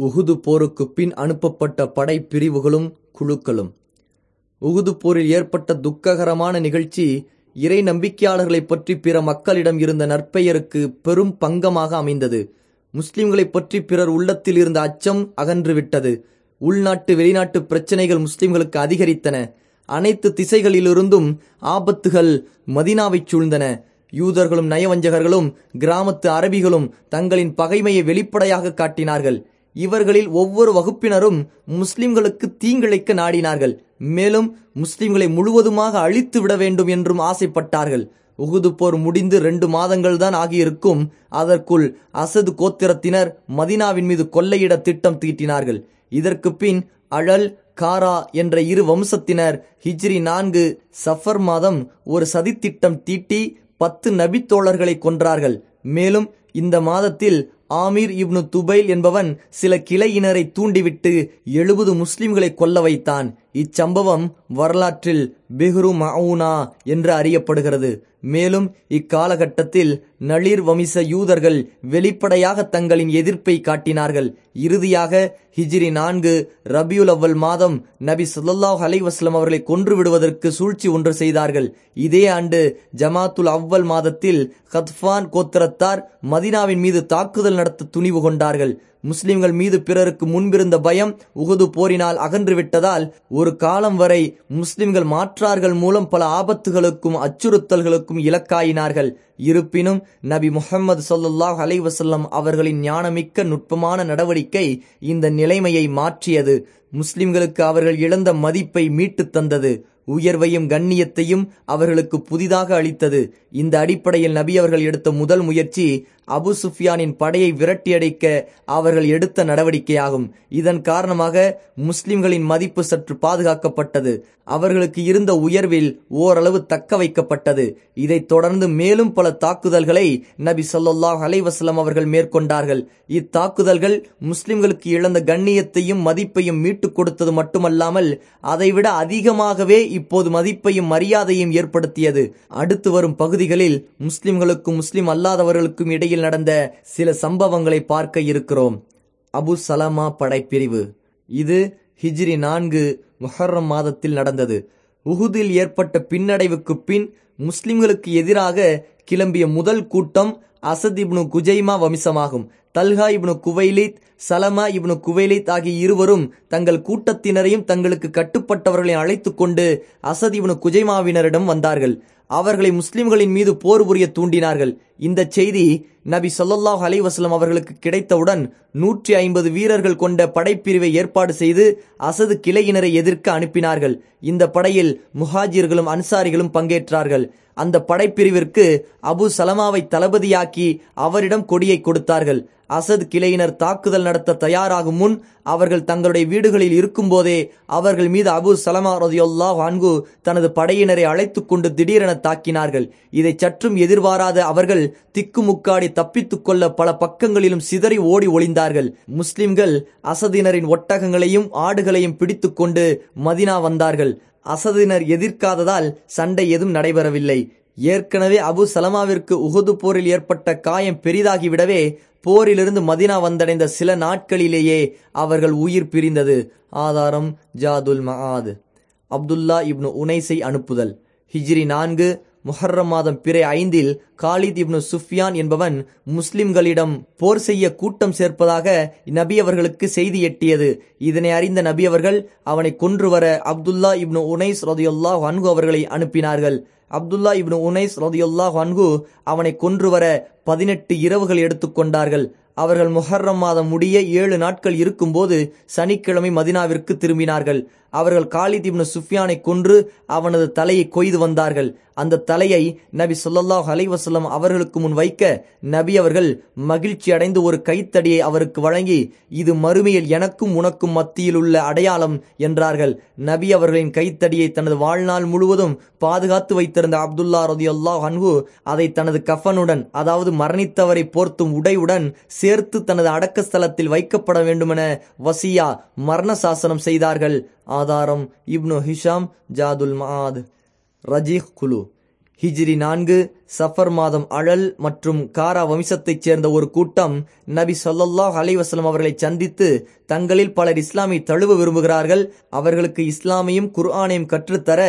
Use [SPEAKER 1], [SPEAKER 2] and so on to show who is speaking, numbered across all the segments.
[SPEAKER 1] உகுது போருக்குப் பின் அனுப்பப்பட்ட படைப்பிரிவுகளும் குழுக்களும். உகுது போரில் ஏற்பட்ட துக்ககரமான நிகழ்ச்சி இறை நம்பிக்கையாளர்களைப் பற்றி பிற மக்களிடம் இருந்த நற்பெயருக்கு பெரும் பங்கமாக அமைந்தது. முஸ்லிம்களை பற்றி பிறர் உள்ளத்தில் இருந்த அச்சம் அகன்றுவிட்டது. உள்நாட்டு வெளிநாட்டு பிரச்சனைகள் முஸ்லிம்களுக்கு அதிகரித்தன. அனைத்து திசைகளிலிருந்தும் ஆபத்துகள் மதினாவை சூழ்ந்தன. யூதர்களும் நயவஞ்சகர்களும் கிராமத்து அரபிகளும் தங்களின் பகைமையை வெளிப்படையாக காட்டினார்கள். இவர்களில் ஒவ்வொரு வகுப்பினரும் முஸ்லிம்களுக்கு தீங்கிழைக்க நாடினார்கள். மேலும் முஸ்லிம்களை முழுவதுமாக அழித்து விட வேண்டும் என்றும் ஆசைப்பட்டார்கள். உகுது போர் முடிந்து ரெண்டு மாதங்கள் தான் ஆகியிருக்கும். அதற்குள் அசது கோத்திரத்தினர் மதினாவின் மீது கொள்ளையிட திட்டம் தீட்டினார்கள். இதற்கு பின் அழல் காரா என்ற இரு வம்சத்தினர் ஹிஜ்ரி நான்கு சஃபர் மாதம் ஒரு சதித்திட்டம் தீட்டி பத்து நபித்தோழர்களை கொன்றார்கள். மேலும் இந்த மாதத்தில் ஆமீர் இப்னு துபைல் என்பவன் சில கிளையினரை தூண்டிவிட்டு எழுபது முஸ்லிம்களை கொல்ல வைத்தான். இச்சம்பவம் வரலாற்றில் பெஹ்ரு மவுனா என்று அறியப்படுகிறது. மேலும் இக்காலகட்டத்தில் நளிர் வமிச யூதர்கள் வெளிப்படையாக தங்களின் எதிர்ப்பை காட்டினார்கள். இறுதியாக ஹிஜ்ரி நான்கு ரபியுல் அவ்வல் மாதம் நபி சொல்லாஹ் அலைவாஸ்லம் அவர்களை கொன்று விடுவதற்கு சூழ்ச்சி ஒன்று செய்தார்கள். இதே ஆண்டு ஜமாத்துல் அவ்வல் மாதத்தில் ஹத்ஃபான் கோத்திரத்தார் மதினாவின் மீது தாக்குதல் நடத்த துணிவு கொண்டார்கள். முஸ்லிம்கள் மீது பிறருக்கு முன்பிருந்த பயம் உகுது போரினால் அகன்றுவிட்டதால் ஒரு காலம் வரை முஸ்லிம்கள் மாற்றார்கள் மூலம் பல ஆபத்துகளுக்கும் அச்சுறுத்தல்களுக்கும் இலக்காயினார்கள். இருப்பினும் நபி முகமது சொல்லாஹ் அலைவசல்லம் அவர்களின் ஞானமிக்க நுட்பமான நடவடிக்கை இந்த நிலைமையை மாற்றியது. முஸ்லிம்களுக்கு அவர்கள் இழந்த மதிப்பை மீட்டுத் தந்தது. உயர்வையும் கண்ணியத்தையும் அவர்களுக்கு புதிதாக அளித்தது. இந்த அடிப்படையில் நபி அவர்கள் எடுத்த முதல் முயற்சி அபு சுஃபியானின் படையை விரட்டியடைக்க அவர்கள் எடுத்த நடவடிக்கையாகும். இதன் காரணமாக முஸ்லிம்களின் மதிப்பு சற்று பாதுகாக்கப்பட்டது. அவர்களுக்கு இருந்த உயர்வில் ஓரளவு தக்க வைக்கப்பட்டது. இதைத் தொடர்ந்து மேலும் பல தாக்குதல்களை நபி சொல்லாஹ் அலைவாஸ்லம் அவர்கள் மேற்கொண்டார்கள். இத்தாக்குதல்கள் முஸ்லிம்களுக்கு இழந்த கண்ணியத்தையும் மதிப்பையும் மீட்டுக் கொடுத்தது மட்டுமல்லாமல் அதைவிட அதிகமாகவே இப்போது மதிப்பையும் மரியாதையும் ஏற்படுத்தியது. அடுத்து வரும் பகுதிகளில் முஸ்லிம்களுக்கும் முஸ்லிம் அல்லாதவர்களுக்கும் இடையில் நடந்த சில சம்பவங்களை பார்க்க இருக்கிறோம். அபு சலமா படைப்பிரிவு. இது ஹிஜ்ரி நான்கு முஹர்ரம் மாதத்தில் நடந்தது. உகுதில் ஏற்பட்ட பின்னடைவுக்கு பின் முஸ்லிம்களுக்கு எதிராக கிளம்பிய முதல் கூட்டம் அசத் இப்னு குஜைமா வம்சமாகும். Talha ibn Khuwaylid Salama ibn Khuwaylid ஆகிய இருவரும் தங்கள் கூட்டத்தினரையும் தங்களுக்கு கட்டுப்பட்டவர்களை அழைத்து கொண்டு அசத் இப்னு குஜைமாவினரிடம் வந்தார்கள். அவர்களை முஸ்லிம்களின் மீது போர் புரிய தூண்டினார்கள். இந்த செய்தி நபி சொல்லாஹ் அலைவாஸ்லம் அவர்களுக்கு கிடைத்தவுடன் நூற்றி ஐம்பது வீரர்கள் கொண்ட படைப்பிரிவை ஏற்பாடு செய்து அசது கிளையினரை எதிர்க்க அனுப்பினார்கள். இந்த படையில் முஹாஜிர்களும் அன்சாரிகளும் பங்கேற்றார்கள். அந்த படைப்பிரிவிற்கு அபு சலமாவை தளபதியாக்கி அவரிடம் கொடியை கொடுத்தார்கள். அசத் கிளையினர் தாக்குதல் நடத்த தயாராகும் முன் அவர்கள் தங்களுடைய வீடுகளில் இருக்கும்போதே அவர்கள் மீது அபு சலமா ரதியுல்லா வான்கு தனது படையினரை அழைத்து கொண்டு திடீரென தாக்கினார்கள். இதை சற்றும் எதிர்பாராத அவர்கள் திக்குமுக்காடி தப்பித்துக் கொள்ள பல பக்கங்களிலும் சிதறி ஓடி ஒளிந்தார்கள். முஸ்லிம்கள் அசதினரின் ஒட்டகங்களையும் ஆடுகளையும் பிடித்து கொண்டு மதினா வந்தார்கள். அசதினர் எதிர்க்காததால் சண்டை எதுவும் நடைபெறவில்லை. ஏற்கனவே அபு சலமாவிற்கு உகது போரில் ஏற்பட்ட காயம் பெரிதாகிவிடவே போரிலிருந்து மதினா வந்தடைந்த சில நாட்களிலேயே அவர்கள் உயிர் பிரிந்தது. ஆதாரம் ஜாதுல் மஹாத் அப்துல்லா இப்னு உனைசை அனுப்புதல். ஹிஜ்ரி நான்கு முஹர்ரம் மாதம் பிறை ஐந்தில் காலித் இப்னு சுஃபியான் என்பவன் முஸ்லிம்களிடம் போர் செய்ய கூட்டம் சேர்ப்பதாக நபி அவர்களுக்கு செய்தி எட்டியது. இதனை அறிந்த நபி அவர்கள் அவனை கொன்று வர அப்துல்லா இப்னு உனைஸ் ரதையொல்லா அன்கு அவர்களை அனுப்பினார்கள். அப்துல்லா இப்னு உனைஸ் ரதியுல்லாஹ் அன்கு அவனை கொன்று வர பதினெட்டு இரவுகள் எடுத்துக்கொண்டார்கள். அவர்கள் முஹர்ரம் மாதம் முடிய ஏழு நாட்கள் இருக்கும்போது சனிக்கிழமை மதினாவிற்கு திரும்பினார்கள். அவர்கள் காலித் இப்னு சுஃபியானை கொன்று அவனது தலையை கொய்து வந்தார்கள். அந்த தலையை நபி சொல்லாஹ் அலைவசல்லம் அவர்களுக்கு முன் வைக்க நபி அவர்கள் மகிழ்ச்சி அடைந்து ஒரு கைத்தடியை அவருக்கு வழங்கி இது மறுமையில் எனக்கும் உனக்கும் மத்தியில் உள்ள அடையாளம் என்றார்கள். நபி அவர்களின் கைத்தடியை தனது வாழ்நாள் முழுவதும் பாதுகாத்து வைத்திருந்த அப்துல்லா ரதி அல்லாஹ் அன்ஹு அதை தனது கஃபனுடன் அதாவது மரணித்தவரை போர்த்தும் உடையுடன் சேர்த்து தனது அடக்கஸ்தலத்தில் வைக்கப்பட வேண்டுமென வசியா மரண சாசனம் செய்தார்கள். ஆதாரம் இப்னு ஹிஷாம் ஜாதுல் மாத் ரஜீஹ் குலு. ஹிஜ்ரி நான்கு சஃபர் மாதம் அழல் மற்றும் காரா வம்சத்தைச் சேர்ந்த ஒரு கூட்டம் நபி ஸல்லல்லாஹு அலைவசலம் அவர்களை சந்தித்து தங்களில் பலர் இஸ்லாமை தழுவ விரும்புகிறார்கள். அவர்களுக்கு இஸ்லாமையும் குர்ஆனையும் கற்றுத்தர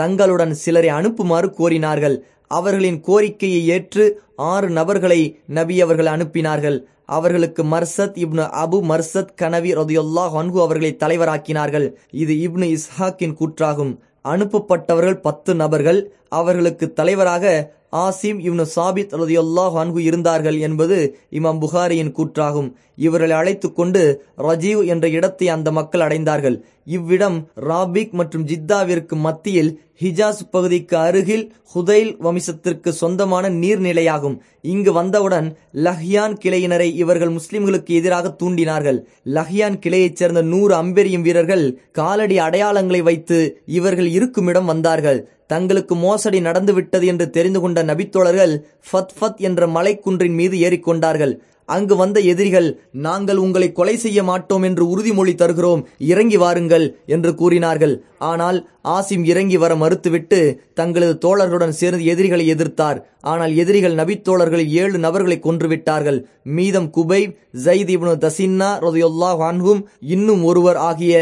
[SPEAKER 1] தங்களுடன் சிலரை அனுப்புமாறு கோரினார்கள். அவர்களின் கோரிக்கையை ஏற்று ஆறு நபர்களை நபி அவர்கள் அனுப்பினார்கள். அவர்களுக்கு Marthad ibn Abu Marthad Ghanawi ரதியுல்லா ஹன்கு அவர்களை தலைவராக்கினார்கள். இது இப்னு இஸ்ஹாக்கின் கூற்றாகும். அனுப்பப்பட்டவர்கள் பத்து நபர்கள். அவர்களுக்கு தலைவராக ஆசிம் இப்னு சாபித் ரதியுல்லா ஹன்கு இருந்தார்கள் என்பது இமாம் புகாரியின் கூற்றாகும். இவர்களை அழைத்து கொண்டு ரஜீவ் என்ற இடத்தை அந்த மக்கள் அடைந்தார்கள். இவ்விடம் ராபிக் மற்றும் ஜித்தாவிற்கு மத்தியில் ஹிஜாஸ் பகுதிக்கு அருகில் ஹுதைல் வம்சத்திற்கு சொந்தமான நீர்நிலையாகும். இங்கு வந்தவுடன் லஹ்யான் கிளையினரை இவர்கள் முஸ்லிம்களுக்கு எதிராக தூண்டினார்கள். லஹ்யான் கிளையைச் சேர்ந்த நூறு அம்பெரியும் வீரர்கள் காலடி அடையாளங்களை வைத்து இவர்கள் இருக்குமிடம் வந்தார்கள். தங்களுக்கு மோசடி நடந்துவிட்டது என்று தெரிந்து கொண்ட நபித்தோழர்கள் ஃபத் ஃபத் என்ற மலைக்குன்றின் மீது ஏறிக்கொண்டார்கள். அங்கு வந்த எதிரிகள் நாங்கள் உங்களை கொலை செய்ய மாட்டோம் என்று உறுதிமொழி தருகிறோம் இறங்கி வாருங்கள் என்று கூறினார்கள். ஆனால் ஆசிம் இறங்கி வர மறுத்துவிட்டு தங்களது தோழர்களுடன் சேர்ந்து எதிரிகளை எதிர்த்தார். ஆனால் எதிரிகள் நபித்தோழர்களில் ஏழு நபர்களை கொன்றுவிட்டார்கள். மீதம் குபை ஜயித் இப்னு தசின்னா ரொதையொல்லா ஹான்ஹும் இன்னும் ஒருவர் ஆகிய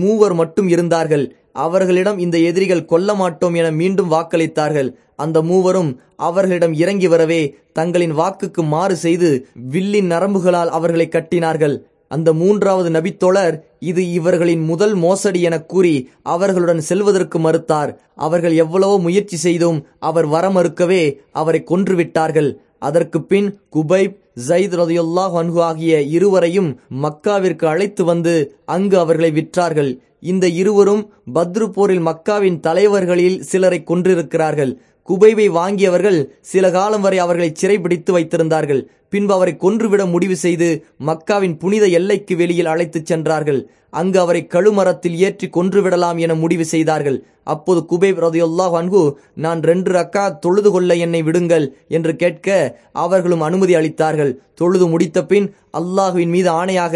[SPEAKER 1] மூவர் மட்டும் இருந்தார்கள். அவர்களிடம் இந்த எதிரிகள் கொல்ல மாட்டோம் என மீண்டும் வாக்களித்தார்கள். அந்த மூவரும் அவர்களிடம் இறங்கி வரவே தங்களின் வாக்குக்கு மாறு செய்து வில்லின் நரம்புகளால் அவர்களை கட்டினார்கள். அந்த மூன்றாவது நபித்தோழர் இது இவர்களின் முதல் மோசடி என கூறி அவர்களுடன் செல்வதற்கு மறுத்தார். அவர்கள் எவ்வளவோ முயற்சி செய்தும் அவர் வர மறுக்கவே அவரை கொன்றுவிட்டார்கள். அதற்கு பின் குபைப் ஜயித் ரதியுல்லாஹ் அன்ஹு ஆகிய இருவரையும் மக்காவிற்கு அழைத்து வந்து அங்கு அவர்களை விற்றார்கள். இந்த இருவரும் பத்ரு போரில் மக்காவின் தலைவர்களில் சிலரை கொன்றிருக்கிறார்கள். குபைவை வாங்கியவர்கள் சில காலம் வரை அவர்களை சிறைபிடித்து வைத்திருந்தார்கள். பின்பு அவரை கொன்றுவிட முடிவு செய்து மக்காவின் புனித எல்லைக்கு வெளியில் அழைத்துச் சென்றார்கள். அங்கு அவரை கழுமரத்தில் ஏற்றி கொன்றுவிடலாம் என முடிவு செய்தார்கள். அப்போது குபேப் ரதியுல்லாஹ் அன்ஹு நான் ரெண்டு ரக்கா தொழுது கொள்ள என்னை விடுங்கள் என்று கேட்க அவர்களும் அனுமதி அளித்தார்கள். தொழுது முடித்த பின் அல்லாஹுவின் மீது ஆணையாக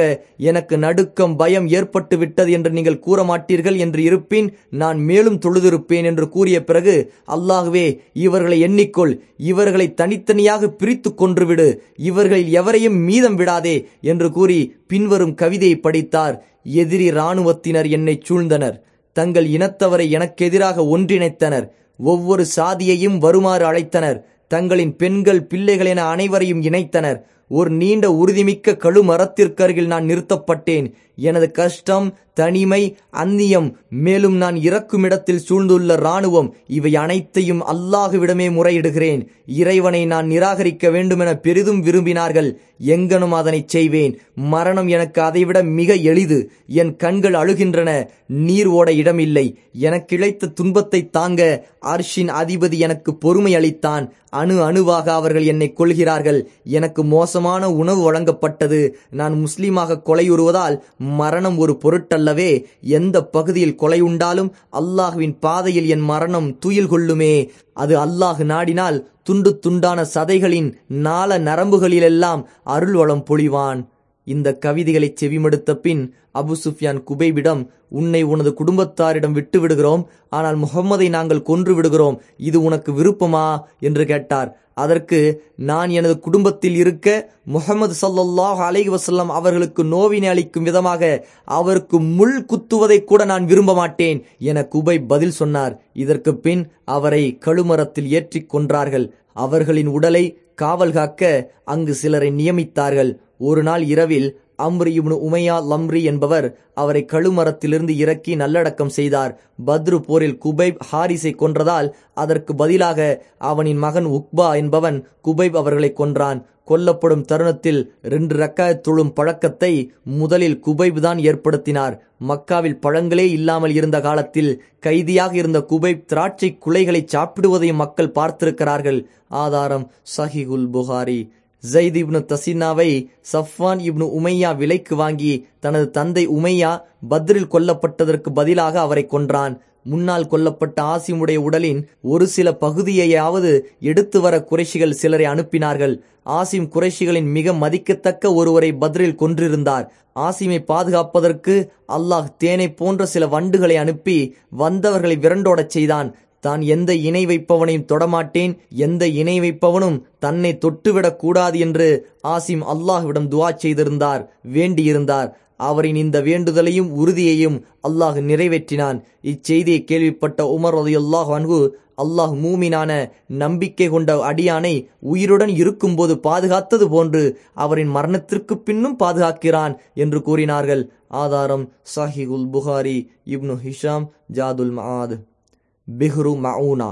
[SPEAKER 1] எனக்கு நடுக்கம் பயம் ஏற்பட்டு விட்டது என்று நீங்கள் கூற மாட்டீர்கள் என்று இருப்பின் நான் மேலும் தொழுதிருப்பேன் என்று கூறிய பிறகு அல்லாஹுவே இவர்களை எண்ணிக்கொள். இவர்களை தனித்தனியாக பிரித்து கொன்றுவிடு. இவர்களில் எவரையும் மீதம் விடாதே என்று கூறி பின்வரும் கவிதையை படித்தார். எதிரி இராணுவத்தினர் என்னை சூழ்ந்தனர். தங்கள் இனத்தவரை எனக்கெதிராக ஒன்றிணைத்தனர். ஒவ்வொரு சாதியையும் வருமாறு அழைத்தனர். தங்களின் பெண்கள் பிள்ளைகள் என அனைவரையும் இணைத்தனர். ஒரு நீண்ட உறுதிமிக்க கழுமரத்திற்கருகில் நான் நிறுத்தப்பட்டேன். எனது கஷ்டம் தனிமை அந்நியம் மேலும் நான் இறக்குமிடத்தில் சூழ்ந்துள்ள இராணுவம் இவை அனைத்தையும் அல்லாஹுவிடமே முறையிடுகிறேன். இறைவனை நான் நிராகரிக்க வேண்டுமென பெரிதும் விரும்பினார்கள். எங்கனும் அதனை செய்வேன். மரணம் எனக்கு அதைவிட மிக எளிது. என் கண்கள் அழுகின்றன. நீர் ஓட இடமில்லை. எனக்கிழைத்த துன்பத்தை தாங்க அர்ஷின் அதிபதி எனக்கு பொறுமை அளித்தான். அணு அணுவாக அவர்கள் என்னை கொள்கிறார்கள் எனக்கு மோசமான உணவு வழங்கப்பட்டது. நான் முஸ்லீமாக கொலையுறுவதால் மரணம் ஒரு பொருட்டல்லவே. எந்த பகுதியில் கொலை உண்டாலும் அல்லாஹுவின் பாதையில் என் மரணம் துயில் கொள்ளுமே. அது அல்லாஹ் நாடினால் துண்டு துண்டான சதைகளின் நாள நரம்புகளிலெல்லாம் அருள்வளம் பொழிவான். இந்த கவிதைகளை செவிமடுத்த பின் அபு சுஃபியான் குபைவிடம் உன்னை உனது குடும்பத்தாரிடம் விட்டு விடுகிறோம் ஆனால் முகம்மதை நாங்கள் கொன்று விடுகிறோம் இது உனக்கு விருப்பமா? என்று கேட்டார். அதற்கு நான் எனது குடும்பத்தில் இருக்க முகமது சல்லாஹ் அலைஹி வசல்லம் அவர்களுக்கு நோவினை அளிக்கும் விதமாக அவருக்கு முள் குத்துவதை கூட நான் விரும்ப மாட்டேன் என குபை பதில் சொன்னார். இதற்கு பின் அவரை கழுமரத்தில் ஏற்றி கொன்றார்கள். அவர்களின் உடலை காவல் காக்க அங்கு சிலரை நியமித்தார்கள். ஒரு நாள் இரவில் அம்ரி இப்னு உமையா லம்ரி என்பவர் அவரை கழுமரத்திலிருந்து இறக்கி நல்லடக்கம் செய்தார். பத்ரு போரில் குபைப் ஹாரிஸை கொன்றதால் அதற்கு பதிலாக அவனின் மகன் உக்பா என்பவன் குபைப் அவர்களை கொன்றான். கொல்லப்படும் தருணத்தில் ரெண்டு ரக்க தொழும் பழக்கத்தை முதலில் குபைப் தான் ஏற்படுத்தினார். மக்காவில் பழங்களே இல்லாமல் இருந்த காலத்தில் கைதியாக இருந்த குபைப் திராட்சை குலைகளை சாப்பிடுவதையும் மக்கள் பார்த்திருக்கிறார்கள். ஆதாரம் சஹிகுல் புகாரி. ஜெயித் இப்னு தசீனாவை சஃப்வான் இப்னு உமையா விலைக்கு வாங்கி தனது தந்தை உமையா பத்ரில் கொல்லப்பட்டதற்கு பதிலாக அவரை கொன்றான். முன்னால் கொல்லப்பட்ட ஆசிமுடைய உடலின் ஒரு சில பகுதியையாவது எடுத்து வர குறைஷிகள் சிலரை அனுப்பினார்கள். ஆசிம் குறைஷிகளின் மிக மதிக்கத்தக்க ஒருவரை பத்ரில் கொன்றிருந்தார். ஆசிமை பாதுகாப்பதற்கு அல்லாஹ் தேனை போன்ற சில வண்டுகளை அனுப்பி வந்தவர்களை விரண்டோடச் செய்தான். தான் எந்த இணை வைப்பவனையும் தொடமாட்டேன் எந்த இணை வைப்பவனும் தன்னை தொட்டுவிடக் கூடாது என்று ஆசிம் அல்லாஹ்விடம் துவா செய்திருந்தார் வேண்டியிருந்தார். அவரின் இந்த வேண்டுதலையும் உறுதியையும் அல்லாஹ் நிறைவேற்றினான். இச்செய்தியை கேள்விப்பட்ட உமர் ரலியல்லாஹு அன்பு அல்லாஹ் மூமினான நம்பிக்கை கொண்ட அடியானை உயிருடன் இருக்கும்போது பாதுகாத்தது போன்று அவரின் மரணத்திற்கு பின்னும் பாதுகாக்கிறான் என்று கூறினார்கள். ஆதாரம் சஹிகுல் புகாரி இப்னு ஹிஷாம் ஜாதுல் மஆத். பிஹ்ரு மவுனா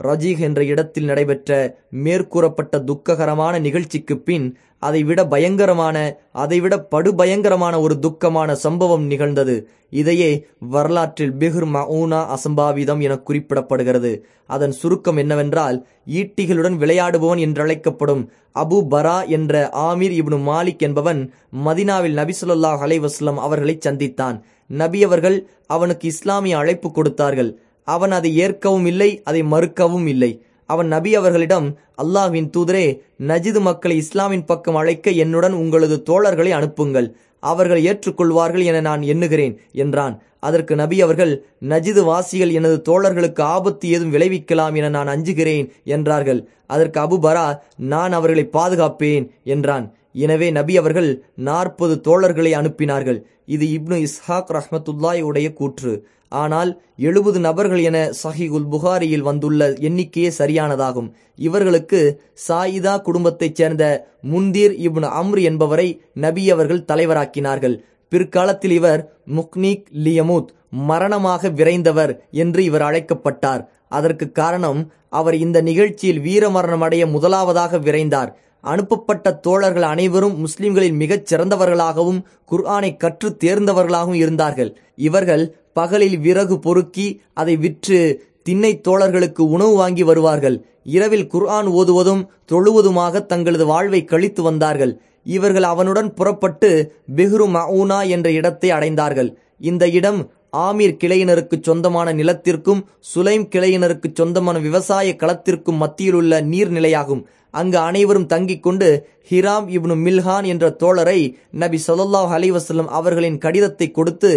[SPEAKER 1] ரஜீக் என்ற இடத்தில் நடைபெற்ற மேற்கூறப்பட்ட துக்ககரமான நிகழ்ச்சிக்கு பின் அதைவிட பயங்கரமான அதைவிட படுபயங்கரமான ஒரு துக்கமான சம்பவம் நிகழ்ந்தது. இதையே வரலாற்றில் பிகுர் மவுனா அசம்பாவிதம் என குறிப்பிடப்படுகிறது. அதன் சுருக்கம் என்னவென்றால் ஈட்டிகளுடன் விளையாடுபவன் என்றழைக்கப்படும் அபு பரா என்ற ஆமீர் இப்னு மாலிக் என்பவன் மதினாவில் நபிசுல்லா அலைவாஸ்லம் அவர்களை சந்தித்தான். நபி அவர்கள் அவனுக்கு இஸ்லாமிய அழைப்பு கொடுத்தார்கள். அவன் அதை ஏற்கவும் இல்லை அதை மறுக்கவும் இல்லை. அவன் நபி அவர்களிடம் அல்லாஹ்வின் தூதரே நஜிது மக்களை இஸ்லாமின் பக்கம் அழைக்க என்னுடன் உங்களது தோழர்களை அனுப்புங்கள். அவர்கள் ஏற்றுக்கொள்வார்கள் என நான் எண்ணுகிறேன் என்றான். அதற்கு நபி அவர்கள் நஜிது வாசிகள் எனது தோழர்களுக்கு ஆபத்து ஏதும் விளைவிக்கலாம் என நான் அஞ்சுகிறேன் என்றார்கள். அதற்கு அபுபரா நான் அவர்களை பாதுகாப்பேன் என்றான். எனவே நபி அவர்கள் நாற்பது தோழர்களை அனுப்பினார்கள். இது இப்னு இஸ்ஹாக் ரஹ்மத்துல்லாய் உடைய கூற்று. ஆனால் எழுபது நபர்கள் என சஹிகுல் புகாரியில் வந்துள்ள எண்ணிக்கையே சரியானதாகும். இவர்களுக்கு சாயிதா குடும்பத்தைச் சேர்ந்த முந்தீர் இப்னு அம்ரு என்பவரை நபி அவர்கள் தலைவராக்கினார்கள். பிற்காலத்தில் இவர் முக்னீக் லியமுத் மரணமாக விரைந்தவர் என்று இவர் அழைக்கப்பட்டார். அதற்கு காரணம் அவர் இந்த நிகழ்ச்சியில் வீரமரணம் அடைய முதலாவதாக விரைந்தார். அனுப்பப்பட்ட தோழர்கள் அனைவரும் முஸ்லிம்களில் மிகச் சிறந்தவர்களாகவும் குர்ஆனை கற்று தேர்ந்தவர்களாகவும் இருந்தார்கள். இவர்கள் பகலில் விறகு பொறுக்கி அதை விற்று திண்ணை தோழர்களுக்கு உணவு வாங்கி வருவார்கள். இரவில் குர்ஆன் ஓதுவதும் தொழுவதுமாக தங்களது வாழ்வை கழித்து வந்தார்கள். இவர்கள் அவனுடன் புறப்பட்டு பெஹ்ரு மவுனா என்ற இடத்தை அடைந்தார்கள். இந்த இடம் ஆமீர் கிளையினருக்கு சொந்தமான நிலத்திற்கும் சுலைம் கிளையினருக்கு சொந்தமான விவசாய களத்திற்கும் மத்தியிலுள்ள நீர்நிலையாகும். அங்கு அனைவரும் தங்கிக் கொண்டு ஹிராம் இப்னு மில்ஹான் என்ற தோழரை நபி சொல்லாஹ் அலிவசல்லம் அவர்களின் கடிதத்தை கொடுத்து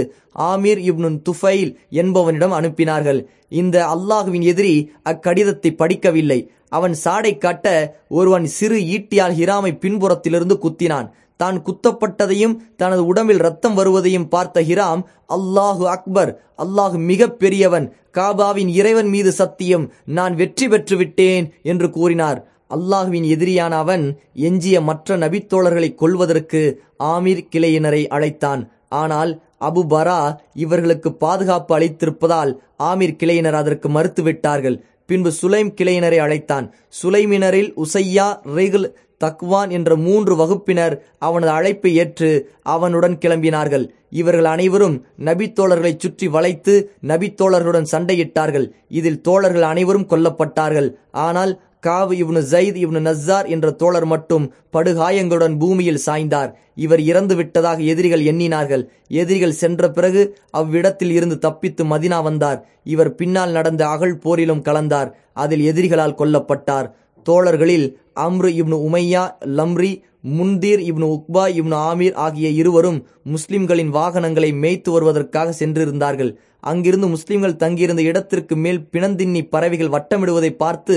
[SPEAKER 1] ஆமீர் இப்னு துஃபைல் என்பவனிடம் அனுப்பினார்கள். இந்த அல்லாஹுவின் எதிரி அக்கடிதத்தை படிக்கவில்லை. அவன் சாடை காட்ட ஒருவன் சிறு ஈட்டியால் ஹிராமை பின்புறத்திலிருந்து குத்தினான். தான் குத்தப்பட்டதையும் தனது உடம்பில் ரத்தம் வருவதையும் பார்த்த ஹிராம் அல்லாஹு அக்பர் அல்லாஹு மிக பெரியவன் காபாவின் இறைவன் மீது சத்தியம் நான் வெற்றி பெற்று விட்டேன் என்று கூறினார். அல்லாஹுவின் எதிரியான அவன் எஞ்சிய மற்ற நபித்தோழர்களை கொல்வதற்கு ஆமீர் கிளையினரை அழைத்தான். ஆனால் அபு பரா இவர்களுக்கு பாதுகாப்பு அளித்திருப்பதால் ஆமீர் கிளையினர் அதற்கு மறுத்துவிட்டார்கள். பின்பு சுலைம் கிளையினரை அழைத்தான். சுலைமினரில் உசையா ரெகுல் தக்வான் என்ற மூன்று வகுப்பினர் அவனது அழைப்பை ஏற்று அவனுடன் கிளம்பினார்கள். இவர்கள் அனைவரும் நபித்தோழர்களை சுற்றி வளைத்து நபித்தோழர்களுடன் சண்டையிட்டார்கள். இதில் தோழர்கள் அனைவரும் கொல்லப்பட்டார்கள். ஆனால் காவு இவனு ஜயித் இவனு நஸ்ஸார் என்ற தோழர் மட்டும் படுகாயங்களுடன் பூமியில் சாய்ந்தார். இவர் இறந்து விட்டதாக எதிரிகள் எண்ணினார்கள். எதிரிகள் சென்ற பிறகு அவ்விடத்தில் இருந்து தப்பித்து மதினா வந்தார். இவர் பின்னால் நடந்த அகழ் போரிலும் கலந்தார். அதில் எதிரிகளால் கொல்லப்பட்டார். தோழர்களில் அம்ரு இப்னு உமையா லம்ரி முந்தீர் இப்னு உக்பா இப்னு ஆமீர் ஆகிய இருவரும் முஸ்லிம்களின் வாகனங்களை மேய்த்து வருவதற்காக சென்றிருந்தார்கள். அங்கிருந்து முஸ்லிம்கள் தங்கியிருந்த இடத்திற்கு மேல் பிணந்தின்னி பறவைகள் வட்டமிடுவதை பார்த்து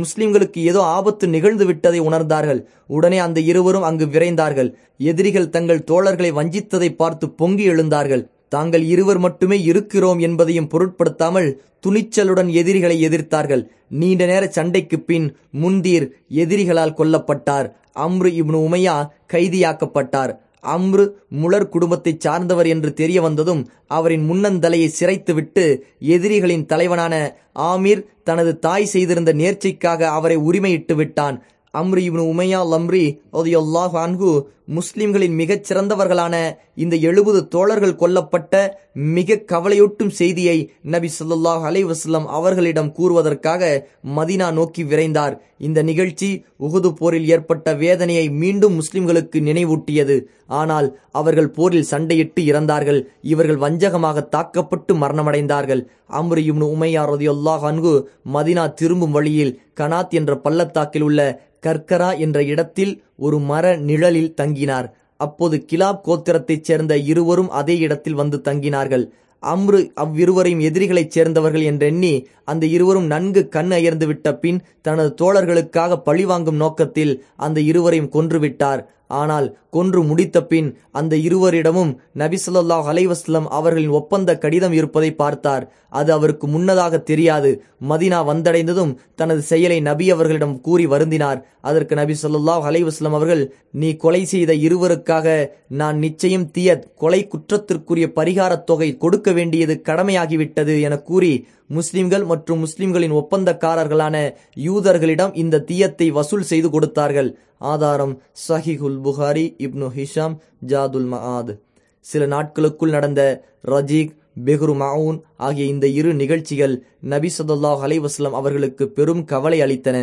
[SPEAKER 1] முஸ்லிம்களுக்கு ஏதோ ஆபத்து நிகழ்ந்து விட்டதை உணர்ந்தார்கள். உடனே அந்த இருவரும் அங்கு விரைந்தார்கள். எதிரிகள் தங்கள் தோழர்களை வஞ்சித்ததை பார்த்து பொங்கி எழுந்தார்கள். தாங்கள் இருவர் மட்டுமே இருக்கிறோம் என்பதையும் பொருட்படுத்தாமல் துணிச்சலுடன் எதிரிகளை எதிர்த்தார்கள். நீண்ட நேர சண்டைக்கு பின் முந்தீர் எதிரிகளால் கொல்லப்பட்டார். அம்ரு இப்னு உமையா கைதியாக்கப்பட்டார். அம்ரு முலர் குடும்பத்தைச் சார்ந்தவர் என்று தெரிய வந்ததும் அவரின் முன்னந்தலையை சிரைத்துவிட்டு எதிரிகளின் தலைவனான ஆமீர் தனது தாய் செய்திருந்த நேர்ச்சைக்காக அவரை உரிமையிட்டு விட்டான். அம்ரி இவன் உமையா லம்ரி ஒதியொல்லாஹ் அன்கு முஸ்லிம்களின் மிகச் சிறந்தவர்களான இந்த எழுபது தோழர்கள் கொல்லப்பட்ட மிக கவலையூட்டும் செய்தியை நபி சொல்லாஹ் அலைவாஸ்லம் அவர்களிடம் கூறுவதற்காக மதினா நோக்கி விரைந்தார். இந்த நிகழ்ச்சி உகுது போரில் ஏற்பட்ட வேதனையை மீண்டும் முஸ்லிம்களுக்கு நினைவூட்டியது. ஆனால் அவர்கள் போரில் சண்டையிட்டு இறந்தார்கள். இவர்கள் வஞ்சகமாக தாக்கப்பட்டு மரணமடைந்தார்கள். அம்ரியும் இப்னு ரதியுல்லாஹ் அன்கு மதினா திரும்பும் வழியில் கனாத் என்ற பள்ளத்தாக்கில் உள்ள கர்கரா என்ற இடத்தில் ஒரு மர நிழலில் தங்கினார். அப்போது கிலாப் கோத்திரத்தைச் சேர்ந்த இருவரும் அதே இடத்தில் வந்து தங்கினார்கள். அம்ரு அவ்விருவரையும் எதிரிகளைச் சேர்ந்தவர்கள் என்றெண்ணி அந்த இருவரும் நன்கு கண் அயர்ந்து விட்ட பின் தனது தோழர்களுக்காக பழிவாங்கும் நோக்கத்தில் அந்த இருவரையும் கொன்றுவிட்டார் ஆனால் கொன்று முடித்த பின் அந்த இருவரிடமும் நபிசல்லாஹ் அலைவாஸ்லம் அவர்களின் ஒப்பந்த கடிதம் இருப்பதை பார்த்தார். அது அவருக்கு முன்னதாக தெரியாது. மதினா வந்தடைந்ததும் தனது செயலை நபி அவர்களிடம் கூறி வருந்தினார். அதற்கு நபி சொல்லாஹ் அலைவாஸ்லம் அவர்கள் நீ கொலை செய்த இருவருக்காக நான் நிச்சயம் தீய கொலை குற்றத்திற்குரிய பரிகாரத் தொகை கொடுக்க வேண்டியது கடமையாகிவிட்டது என கூறி முஸ்லிம்கள் மற்றும் முஸ்லிம்களின் ஒப்பந்தக்காரர்களான யூதர்களிடம் இந்த தீயத்தை வசூல் செய்து கொடுத்தார்கள். ஆதாரம் Sahihul Bukhari Ibn Hisham Zadul Maad சில நாட்களுக்குள் நடந்த ரஜீக் பெஹ்ரு மவுன் ஆகிய இந்த இரு நிகழ்ச்சிகள் நபி சதுல்லாஹ் அலைவாஸ்லாம் அவர்களுக்கு பெரும் கவலை அளித்தன.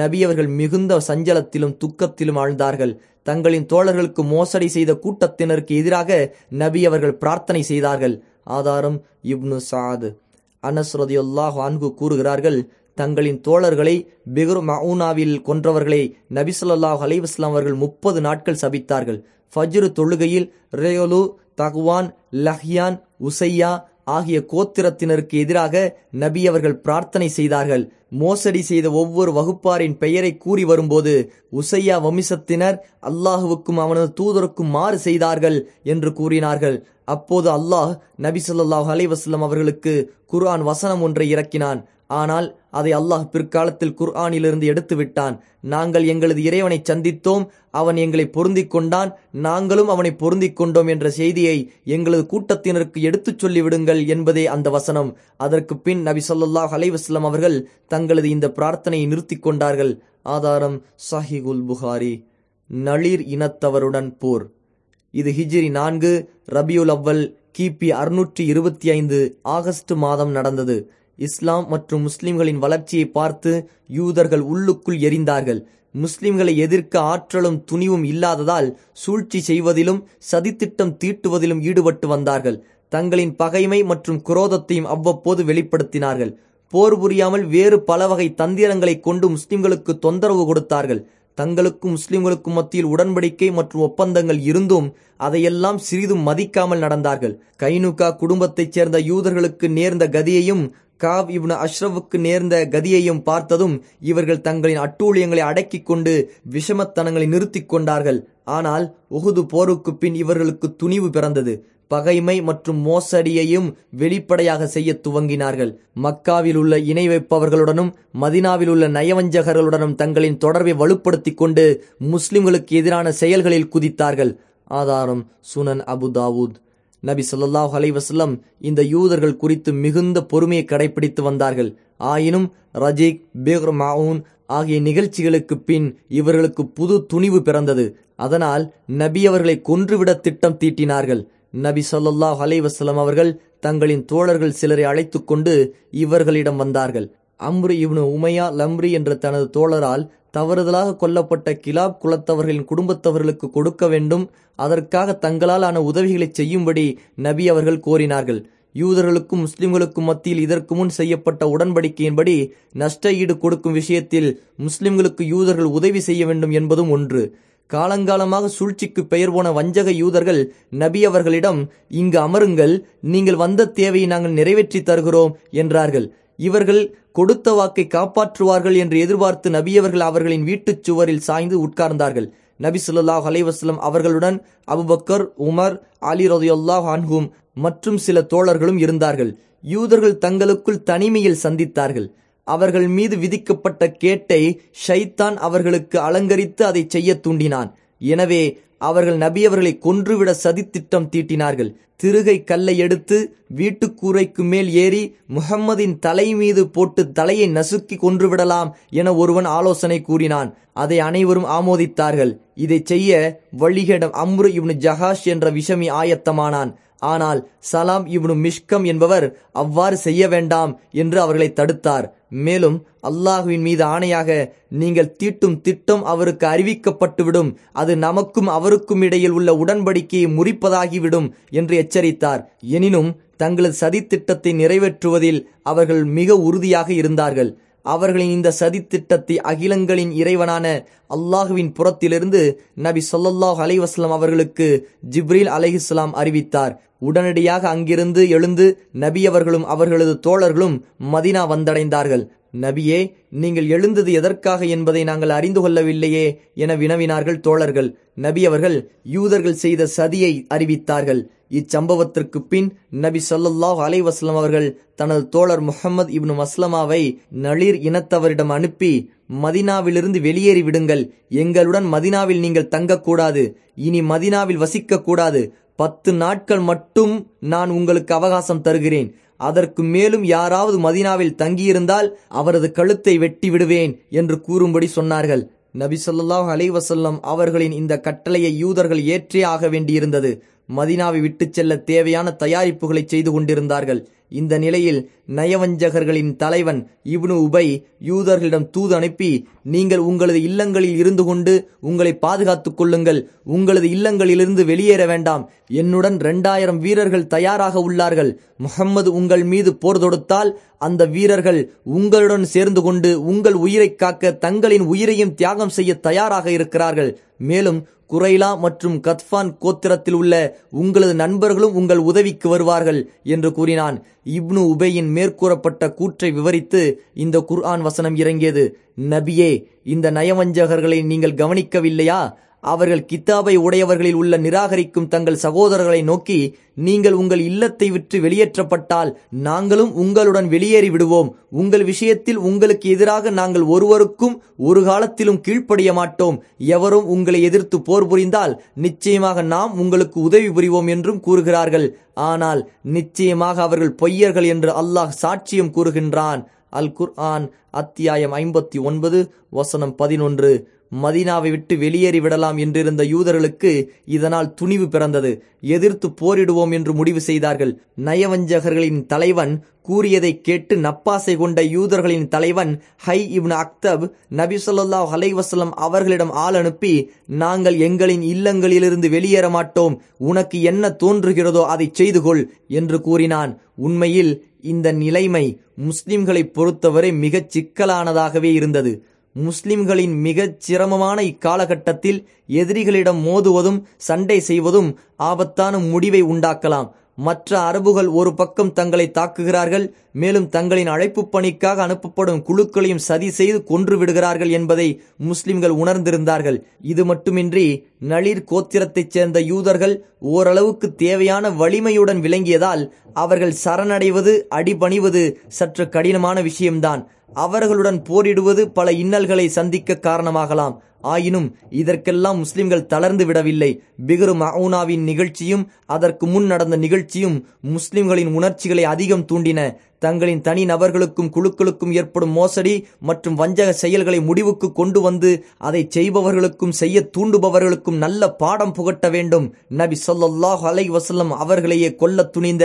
[SPEAKER 1] நபி அவர்கள் மிகுந்த சஞ்சலத்திலும் துக்கத்திலும் ஆழ்ந்தார்கள். தங்களின் தோழர்களுக்கு மோசடி செய்த கூட்டத்தினருக்கு எதிராக நபி அவர்கள் பிரார்த்தனை செய்தார்கள். ஆதாரம் இப்னு சாது அனஸ் ரதியுல்லாஹ் அன்கு கூறுகிறார்கள் தங்களின் தோழர்களை பிகுர் மவுனாவில் கொன்றவர்களை நபிசல்லாஹ் அலைவாஸ்லாம் அவர்கள் முப்பது நாட்கள் சபித்தார்கள். ஃபஜ்ரு தொழுகையில் ரேயொலு தகுவான் லஹ்யான் உசையா ஆகிய கோத்திரத்தினருக்கு எதிராக நபி அவர்கள் பிரார்த்தனை செய்தார்கள். மோசடி செய்த ஒவ்வொரு வகுப்பாரின் பெயரை கூறி வரும்போது உசையா வம்சத்தினர் அல்லாஹுவுக்கும் அவனது தூதருக்கும் மாறு செய்தார்கள் என்று கூறினார்கள். அப்போது அல்லாஹ் நபி சொல்லாஹ் அலைவாஸ்லம் அவர்களுக்கு குர்ஆன் வசனம் ஒன்றை இறக்கினான். ஆனால் அதை அல்லாஹ் பிற்காலத்தில் குர்ஆனிலிருந்து எடுத்துவிட்டான். நாங்கள் எங்களது இறைவனை சந்தித்தோம் அவன் எங்களை பொருந்திக் கொண்டான் நாங்களும் அவனை பொருந்திக் கொண்டோம் என்ற செய்தியை எங்களது கூட்டத்தினருக்கு எடுத்துச் சொல்லிவிடுங்கள் என்பதே அந்த வசனம். அதற்கு பின் நபி சொல்லாஹ் அலைவாஸ்லாம் அவர்கள் தங்களது இந்த பிரார்த்தனையை நிறுத்தி கொண்டார்கள். ஆதாரம் சஹிகுல் புகாரி நளிர் இனத்தவருடன் போர். இது ஹிஜிரி நான்கு ரபியுல் அவ்வல் கிபி அறுநூற்றி இருபத்தி ஐந்து ஆகஸ்ட் மாதம் நடந்தது. இஸ்லாம் மற்றும் முஸ்லிம்களின் வளர்ச்சியை பார்த்து யூதர்கள் உள்ளுக்குள் எரிந்தார்கள். முஸ்லிம்களை எதிர்க்க ஆற்றலும் துணிவும் இல்லாததால் சூழ்ச்சி செய்வதிலும் சதித்திட்டம் தீட்டுவதிலும் ஈடுபட்டு வந்தார்கள். தங்களின் பகைமை மற்றும் குரோதத்தையும் அவ்வப்போது வெளிப்படுத்தினார்கள். போர் புரியாமல் வேறு பல வகை தந்திரங்களை கொண்டு முஸ்லிம்களுக்கு தொந்தரவு கொடுத்தார்கள். தங்களுக்கும் முஸ்லிம்களுக்கும் மத்தியில் உடன்படிக்கை மற்றும் ஒப்பந்தங்கள் இருந்தும் அதையெல்லாம் சிறிதும் மதிக்காமல் நடந்தார்கள். கைனுகா குடும்பத்தைச் சேர்ந்த யூதர்களுக்கு நேர்ந்த கதியையும் காப் இப்னு அஷ்ரவுக்கு நேர்ந்த கதியையும் பார்த்ததும் இவர்கள் தங்களின் அட்டூழியங்களை அடக்கிக் கொண்டு விஷமத்தனங்களை நிறுத்திக் கொண்டார்கள். ஆனால் உகுது போருக்கு பின் இவர்களுக்கு துணிவு பிறந்தது. பகைமை மற்றும் மோசடியையும் வெளிப்படையாக செய்ய துவங்கினார்கள். மக்காவில் உள்ள இணை வைப்பவர்களுடனும் மதினாவில் உள்ள நயவஞ்சகர்களுடனும் தங்களின் தொடர்பை வலுப்படுத்திக் கொண்டு முஸ்லிம்களுக்கு எதிரான செயல்களில் குதித்தார்கள். ஆதாரம் சுனன் அபு தாவூத். நபி சொல்லாஹ் அலைவசல்லம் இந்த யூதர்கள் குறித்து மிகுந்த பொறுமையை கடைபிடித்து வந்தார்கள். ஆயினும் ரஜீக் பேக்ர் மாவுன் ஆகிய நிகழ்ச்சிகளுக்கு பின் இவர்களுக்கு புது துணிவு பிறந்தது. அதனால் நபி அவர்களை கொன்றுவிட திட்டம் தீட்டினார்கள். நபி சொல்லாஹ் அலைவசலம் அவர்கள் தங்களின் தோழர்கள் சிலரை அழைத்து கொண்டு இவர்களிடம் வந்தார்கள். அம்ரு இவனு உமையா லம்ரி என்ற தனது தோழரால் தவறுதலாக கொல்லப்பட்ட கிலாப் குலத்தவர்களின் குடும்பத்தவர்களுக்கு கொடுக்க வேண்டும். அதற்காக தங்களால் ஆன உதவிகளை செய்யும்படி நபி அவர்கள் கோரினார்கள். யூதர்களுக்கும் முஸ்லிம்களுக்கும் மத்தியில் இதற்கு முன் செய்யப்பட்ட உடன்படிக்கையின்படி நஷ்ட ஈடு கொடுக்கும் விஷயத்தில் முஸ்லிம்களுக்கு யூதர்கள் உதவி செய்ய வேண்டும் என்பதும் ஒன்று. காலங்காலமாக சூழ்ச்சிக்கு பெயர் போன வஞ்சக யூதர்கள் நபி அவர்களிடம் இங்கு அமருங்கள் நீங்கள் வந்த தேவையை நாங்கள் நிறைவேற்றி தருகிறோம் என்றார்கள். இவர்கள் கொடுத்த வாக்கை காப்பாற்றுவார்கள் என்று எதிர்பார்த்து நபியவர்கள் அவர்களின் வீட்டுச் சுவரில் சாய்ந்து உட்கார்ந்தார்கள். நபி சொல்லாஹ் அலைவாஸ்லம் அவர்களுடன் அபுபக்கர் உமர் அலி ரதையுல்லாஹ் அன்ஹும் மற்றும் சில தோழர்களும் இருந்தார்கள். யூதர்கள் தங்களுக்குள் தனிமையில் சந்தித்தார்கள். அவர்கள் மீது விதிக்கப்பட்ட கேட்டை ஷைத்தான் அவர்களுக்கு அலங்கரித்து அதை செய்ய தூண்டினான். எனவே அவர்கள் நபியவர்களை கொன்றுவிட சதித்திட்டம் தீட்டினார்கள். திருகை கல்லை எடுத்து வீட்டுக்கூரைக்கு மேல் ஏறி முகம்மதின் தலை மீது போட்டு தலையை நசுக்கி கொன்றுவிடலாம் என ஒருவன் ஆலோசனை கூறினான். அதை அனைவரும் ஆமோதித்தார்கள். இதை செய்ய வழிகேடம் அம்ரு இப்னு ஜஹாஷ் என்ற விஷமி ஆயத்தமானான். ஆனால் சலாம் இப்னு மிஷ்கம் என்பவர் அவ்வாறு செய்ய வேண்டாம் என்று அவர்களை தடுத்தார். மேலும் அல்லாஹுவின் மீது ஆணையாக நீங்கள் தீட்டும் திட்டம் அவருக்கு அறிவிக்கப்பட்டுவிடும். அது நமக்கும் அவருக்கும் இடையில் உள்ள உடன்படிக்கையை முறிப்பதாகிவிடும் என்று எச்சரித்தார். எனினும் தங்களது சதித்திட்டத்தை நிறைவேற்றுவதில் அவர்கள் மிக உறுதியாக இருந்தார்கள். அவர்களின் இந்த சதித்திட்டத்தை அகிலங்களின் இறைவனான அல்லாஹுவின் புறத்திலிருந்து நபி சொல்லல்லாஹ் அலைஹி அவர்களுக்கு ஜிப்ரீல் அலைஹிஸ்ஸலாம் அறிவித்தார். உடனடியாக அங்கிருந்து எழுந்து நபி அவர்களும் அவர்களது தோழர்களும் மதினா வந்தடைந்தார்கள். நபியே நீங்கள் எழுந்தது எதற்காக என்பதை நாங்கள் அறிந்து கொள்ளவில்லையே என வினவினார்கள் தோழர்கள். நபி அவர்கள் யூதர்கள் செய்த சதியை அறிவித்தார்கள். இச்சம்பவத்திற்கு பின் நபி சொல்லாஹ் அலைவாஸ்லம் அவர்கள் தனது தோழர் முகமது இப்னு மஸ்லமாவை நளிர் இனத்தவரிடம் அனுப்பி மதினாவிலிருந்து வெளியேறி விடுங்கள். எங்களுடன் மதினாவில் நீங்கள் தங்கக்கூடாது. இனி மதினாவில் வசிக்கக்கூடாது. பத்து நாட்கள் மட்டும் நான் உங்களுக்கு அவகாசம் தருகிறேன். அதற்கு மேலும் யாராவது மதினாவில் தங்கியிருந்தால் அவரது கழுத்தை வெட்டி விடுவேன் என்று கூறும்படி சொன்னார்கள். நபி ஸல்லல்லாஹு அலைஹி அவர்களின் இந்த கட்டளையை யூதர்கள் ஏற்றே ஆக வேண்டியிருந்தது. மதினாவை விட்டு செல்ல தேவையான தயாரிப்புகளை செய்து கொண்டிருந்தார்கள். இந்த நிலையில் நயவஞ்சகர்களின் தலைவன் இப்னு உபை யூதர்களிடம் தூது அனுப்பி நீங்கள் உங்களது இல்லங்களில் இருந்து கொண்டு உங்களை பாதுகாத்துக் கொள்ளுங்கள். உங்களது இல்லங்களிலிருந்து வெளியேற வேண்டாம். என்னுடன் இரண்டாயிரம் வீரர்கள் தயாராக உள்ளார்கள். முகம்மது உங்கள் மீது போர் தொடுத்தால் அந்த வீரர்கள் உங்களுடன் சேர்ந்து கொண்டு உங்கள் உயிரை காக்க தங்களின் உயிரையும் தியாகம் செய்ய தயாராக இருக்கிறார்கள். மேலும் குரைலா மற்றும் கத்பான் கோத்திரத்தில் உள்ள உங்களது நண்பர்களும் உங்கள் உதவிக்கு வருவார்கள் என்று கூறினான். இப்னு உபையின் மேற்கூறப்பட்ட கூற்றை விவரித்து இந்த குர்ஆன் வசனம் இறங்கியது. நபியே இந்த நயவஞ்சகர்களை நீங்கள் கவனிக்கவில்லையா? அவர்கள் கித்தாபை உடையவர்களில் உள்ள நிராகரிக்கும் தங்கள் சகோதரர்களை நோக்கி நீங்கள் உங்கள் இல்லத்தை விற்று வெளியேற்றப்பட்டால் நாங்களும் உங்களுடன் வெளியேறி விடுவோம். உங்கள் விஷயத்தில் உங்களுக்கு எதிராக நாங்கள் ஒருவருக்கும் ஒரு காலத்திலும் கீழ்ப்படிய மாட்டோம். எவரும் உங்களை எதிர்த்து போர் புரிந்தால் நிச்சயமாக நாம் உங்களுக்கு உதவி புரிவோம் என்றும் கூறுகிறார்கள். ஆனால் நிச்சயமாக அவர்கள் பொய்யர்கள் என்று அல்லாஹ் சாட்சியம் கூறுகின்றான். அல் குர்ஆன் அத்தியாயம் ஐம்பத்தி ஒன்பது வசனம் பதினொன்று. மதினாவை விட்டு வெளியேறி விடலாம் என்றிருந்த யூதர்களுக்கு இதனால் துணிவு பிறந்தது. எதிர்த்து போரிடுவோம் என்று முடிவு செய்தார்கள். நயவஞ்சகர்களின் தலைவன் கூறியதை கேட்டு நப்பாசை கொண்ட யூதர்களின் தலைவன் ஹை இப்னு அக்தப் நபி சொல்லாஹ் அவர்களிடம் ஆள் அனுப்பி நாங்கள் எங்களின் இல்லங்களிலிருந்து வெளியேற மாட்டோம். உனக்கு என்ன தோன்றுகிறதோ அதை செய்து கொள் என்று கூறினான். உண்மையில் இந்த நிலைமை முஸ்லிம்களை பொறுத்தவரை மிகச் சிக்கலானதாகவே இருந்தது. முஸ்லிம்களின் மிகச் சிரமமான இக்காலகட்டத்தில் எதிரிகளிடம் மோதுவதும் சண்டை செய்வதும் ஆபத்தான முடிவை உண்டாக்கலாம். மற்ற அரபுகள் ஒரு பக்கம் தங்களை தாக்குகிறார்கள் மேலும் தங்களின் அழைப்பு பணிக்காக அனுப்பப்படும் குழுக்களையும் சதி செய்து கொன்று விடுகிறார்கள் என்பதை முஸ்லிம்கள் உணர்ந்திருந்தார்கள். இது மட்டுமின்றி நளிர் கோத்திரத்தைச் சேர்ந்த யூதர்கள் ஓரளவுக்கு தேவையான வலிமையுடன் விளங்கியதால் அவர்கள் சரணடைவது அடிபணிவது சற்று கடினமான விஷயம்தான். அவர்களுடன் போரிடுவது பல இன்னல்களை சந்திக்க காரணமாகலாம். ஆயினும் இதற்கெல்லாம் முஸ்லிம்கள் தளர்ந்து விடவில்லை. பிகரு மவுனாவின் நிகழ்ச்சியும் அதற்கு முன் நடந்த நிகழ்ச்சியும் முஸ்லிம்களின் உணர்ச்சிகளை அதிகம் தூண்டின. தங்களின் தனி நபர்களுக்கும் குழுக்களுக்கும் ஏற்படும் மோசடி மற்றும் வஞ்சக செயல்களை முடிவுக்கு கொண்டு வந்து அதை செய்பவர்களுக்கும் செய்ய தூண்டுபவர்களுக்கும் நல்ல பாடம் புகட்ட வேண்டும். நபி சொல்லாஹ் அலை வசல்லம் அவர்களையே கொல்ல துணிந்த